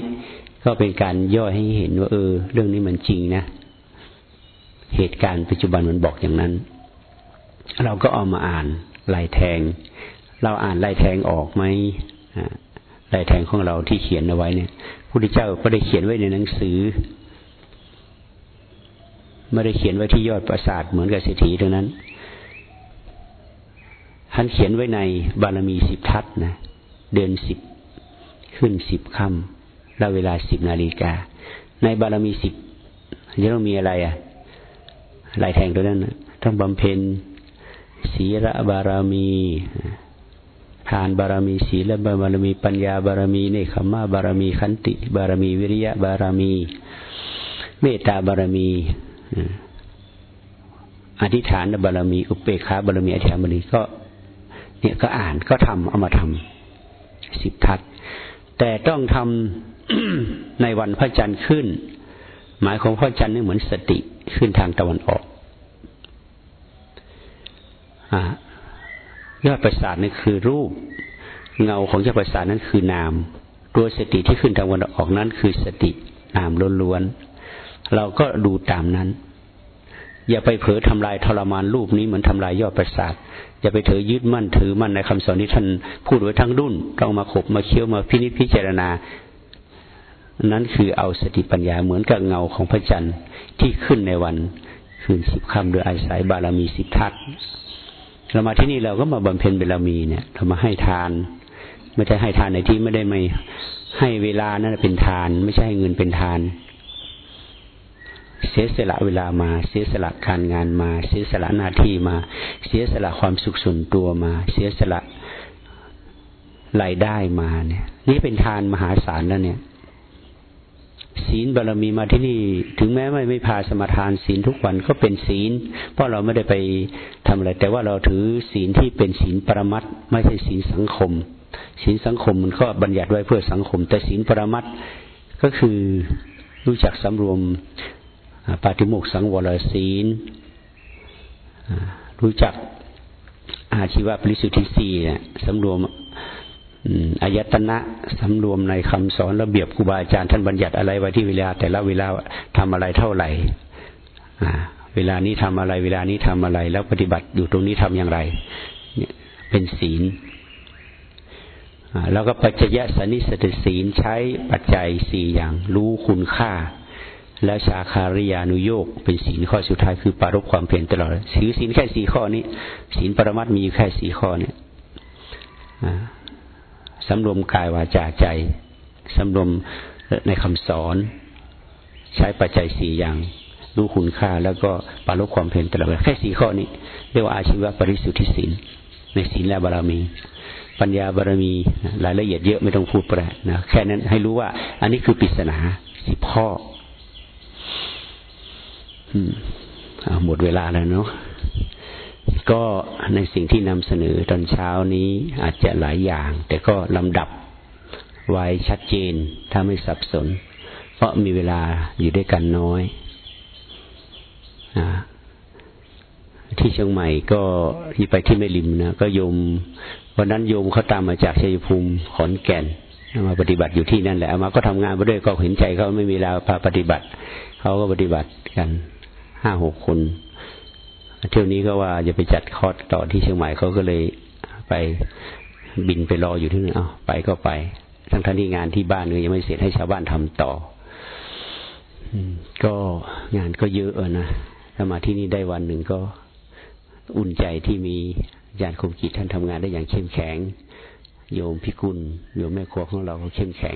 ก็เป็นการย่อยให้เห็นว่า เออ เรื่องนี้มันจริงนะ เหตุการณ์ปัจจุบันมันบอกอย่างนั้น เราก็เอามาอ่านลายแทง เราอ่านลายแทงออกไหมลายแทงของเราที่เขียนเอาไว้เนี่ยพุทธเจ้าก็ได้เขียนไว้ในหนังสือไม่ได้เขียนไว้ที่ยอดปราสาทเหมือนกับเศรษฐีตรงนั้นท่านเขียนไว้ในบารมีสิบทัศนะเดือนสิบขึ้นสิบค่ำแล้วเวลาสิบนาฬิกา ในบารมีสิบจะต้องมีอะไรอะลายแทงตัวนั้นนะต้องบำเพ็ญศีลบารมี ทานบารมีศีลบารมีปัญญาบารมีเนคขมาบารมีขันติ บารมีวิริยะบารมี เมตตาบารมีอธิษฐานบารมี อุเบกขาบารมีอธิษฐานบารมีก็ เนี่ยก็อ่านก็ทำเอามาทำสิบทัศแต่ต้องทำในวันพระจันทร์ขึ้น หมายของพระจันทร์นี่เหมือนสติขึ้นทางตะวันออกอ่า ยอดประสาทนั่นคือรูป เงาของยอดประสาทนั้นคือนามตัวสติที่ขึ้นทางวันออกนั้นคือสตินามล้วนๆเราก็ดูตามนั้น อย่าไปเผลอทำลายทรมานรูปนี้เหมือนทำลายยอดประสาทอย่าไปเถอยึดมั่นถือมั่นในคำสอนที่ท่านพูดไว้ทั้งรุ่นต้องมาขบมาเคี้ยวมาพินิจพิจารณา นั้นคือเอาสติปัญญาเหมือนกับเงาของพระจันทร์ที่ขึ้นในวัน คืนสิบคำโดยอาศัยบารมีสิบทัศ เรามาที่นี่เราก็มาบำเพ็ญเบารมีเนี่ยเรามาให้ทาน ไม่ใช่ให้ทานในที่ไม่ได้ไม่ให้เวลานั่นเป็นทาน ไม่ใช่ให้เงินเป็นทาน เสียสละเวลามา เสียสละการงานมา เสียสละหน้าที่มา เสียสละความสุขส่วนตัวมา เสียสละรายได้มาเนี่ย นี่เป็นทานมหาศาลแล้วเนี่ย ศีลบารรมีมาที่นี่ ถึงแม้ไม่ไม่พาสมาทานศีลทุกวันก็เป็นศีล เพราะเราไม่ได้ไปทำอะไร แต่ว่าเราถือศีลที่เป็นศีลปรมัตไม่ใช่ศีลสังคม ศีลสังคมมันก็บัญญัติไว้เพื่อสังคม แต่ศีลปรมัตก็คือรู้จักสำรวมปาฏิโมกสังวรศีลรู้จักอาชีวะปริสุทธิสีเนี่ยสำรวม อายตนะสำรวมในคำสอนระเบียบครูบาอาจารย์ท่านบัญญัติอะไรไว้ที่เวลา แต่ละเวลาทำอะไรเท่าไหร่เวลานี้ทำอะไร เวลานี้ทำอะไร แล้วปฏิบัติอยู่ตรงนี้ทำอย่างไรเนี่ยเป็นศีลแล้วก็ปัจจยสนิสติศีลใช้ปัจจัยสี่อย่างรู้คุณค่า แล้วชาคาริยานุโยกเป็นศีลข้อสุดท้ายคือปารบความเพียรตลอดถือศีลแค่สี่ข้อนี้ศีลปรมัตมีอยู่แค่สี่ข้อเนี่ย สำรวมกายวาจาใจสำรวมในคำสอน ใช้ปัจจัยสี่อย่าง รู้คุณค่าแล้วก็ปาลบความเพียรตลอดแค่สี่ข้อนี้ เรียกว่าอาชีวะปริสุทธิศีลในศีลและบารมี ปัญญาบารมีรายละเอียดเยอะไม่ต้องพูดไปนะแค่นั้นให้รู้ว่า อันนี้คือปริศนาสิบข้อหมดเวลาแล้วเนาะ ก็ในสิ่งที่นำเสนอตอนเช้านี้อาจจะหลายอย่าง แต่ก็ลำดับไว้ชัดเจน ถ้าไม่สับสน เพราะมีเวลาอยู่ด้วยกันน้อยอที่เชียงใหม่ก็ที่ไปที่แม่ริมนะก็โยมวันนั้นโยมเขาตามมาจากชัยภูมิขอนแก่นมาปฏิบัติอยู่ที่นั่นแหละมาก็ทำงานไปด้วยก็เห็นใจเขาไม่มีเวลาพาปฏิบัติเขาก็ปฏิบัติกันห้าหกคน เที่ยวนี้ก็ว่าจะไปจัดคอร์สต่อที่เชียงใหม่เขาก็เลยไปบินไปรออยู่ที่นั่นเอาไปก็ไป ทั้งท่านที่งานที่บ้านก็ยังไม่เสร็จให้ชาวบ้านทำต่อก็งานก็เยอะนะถ้ามาที่นี่ได้วันหนึ่งก็อุ่นใจที่มีอาจารย์คมกิจท่านทำงานได้อย่างเข้มแข็ง โยมพิกุลโยมแม่ครัวของเราก็เข้มแข็ง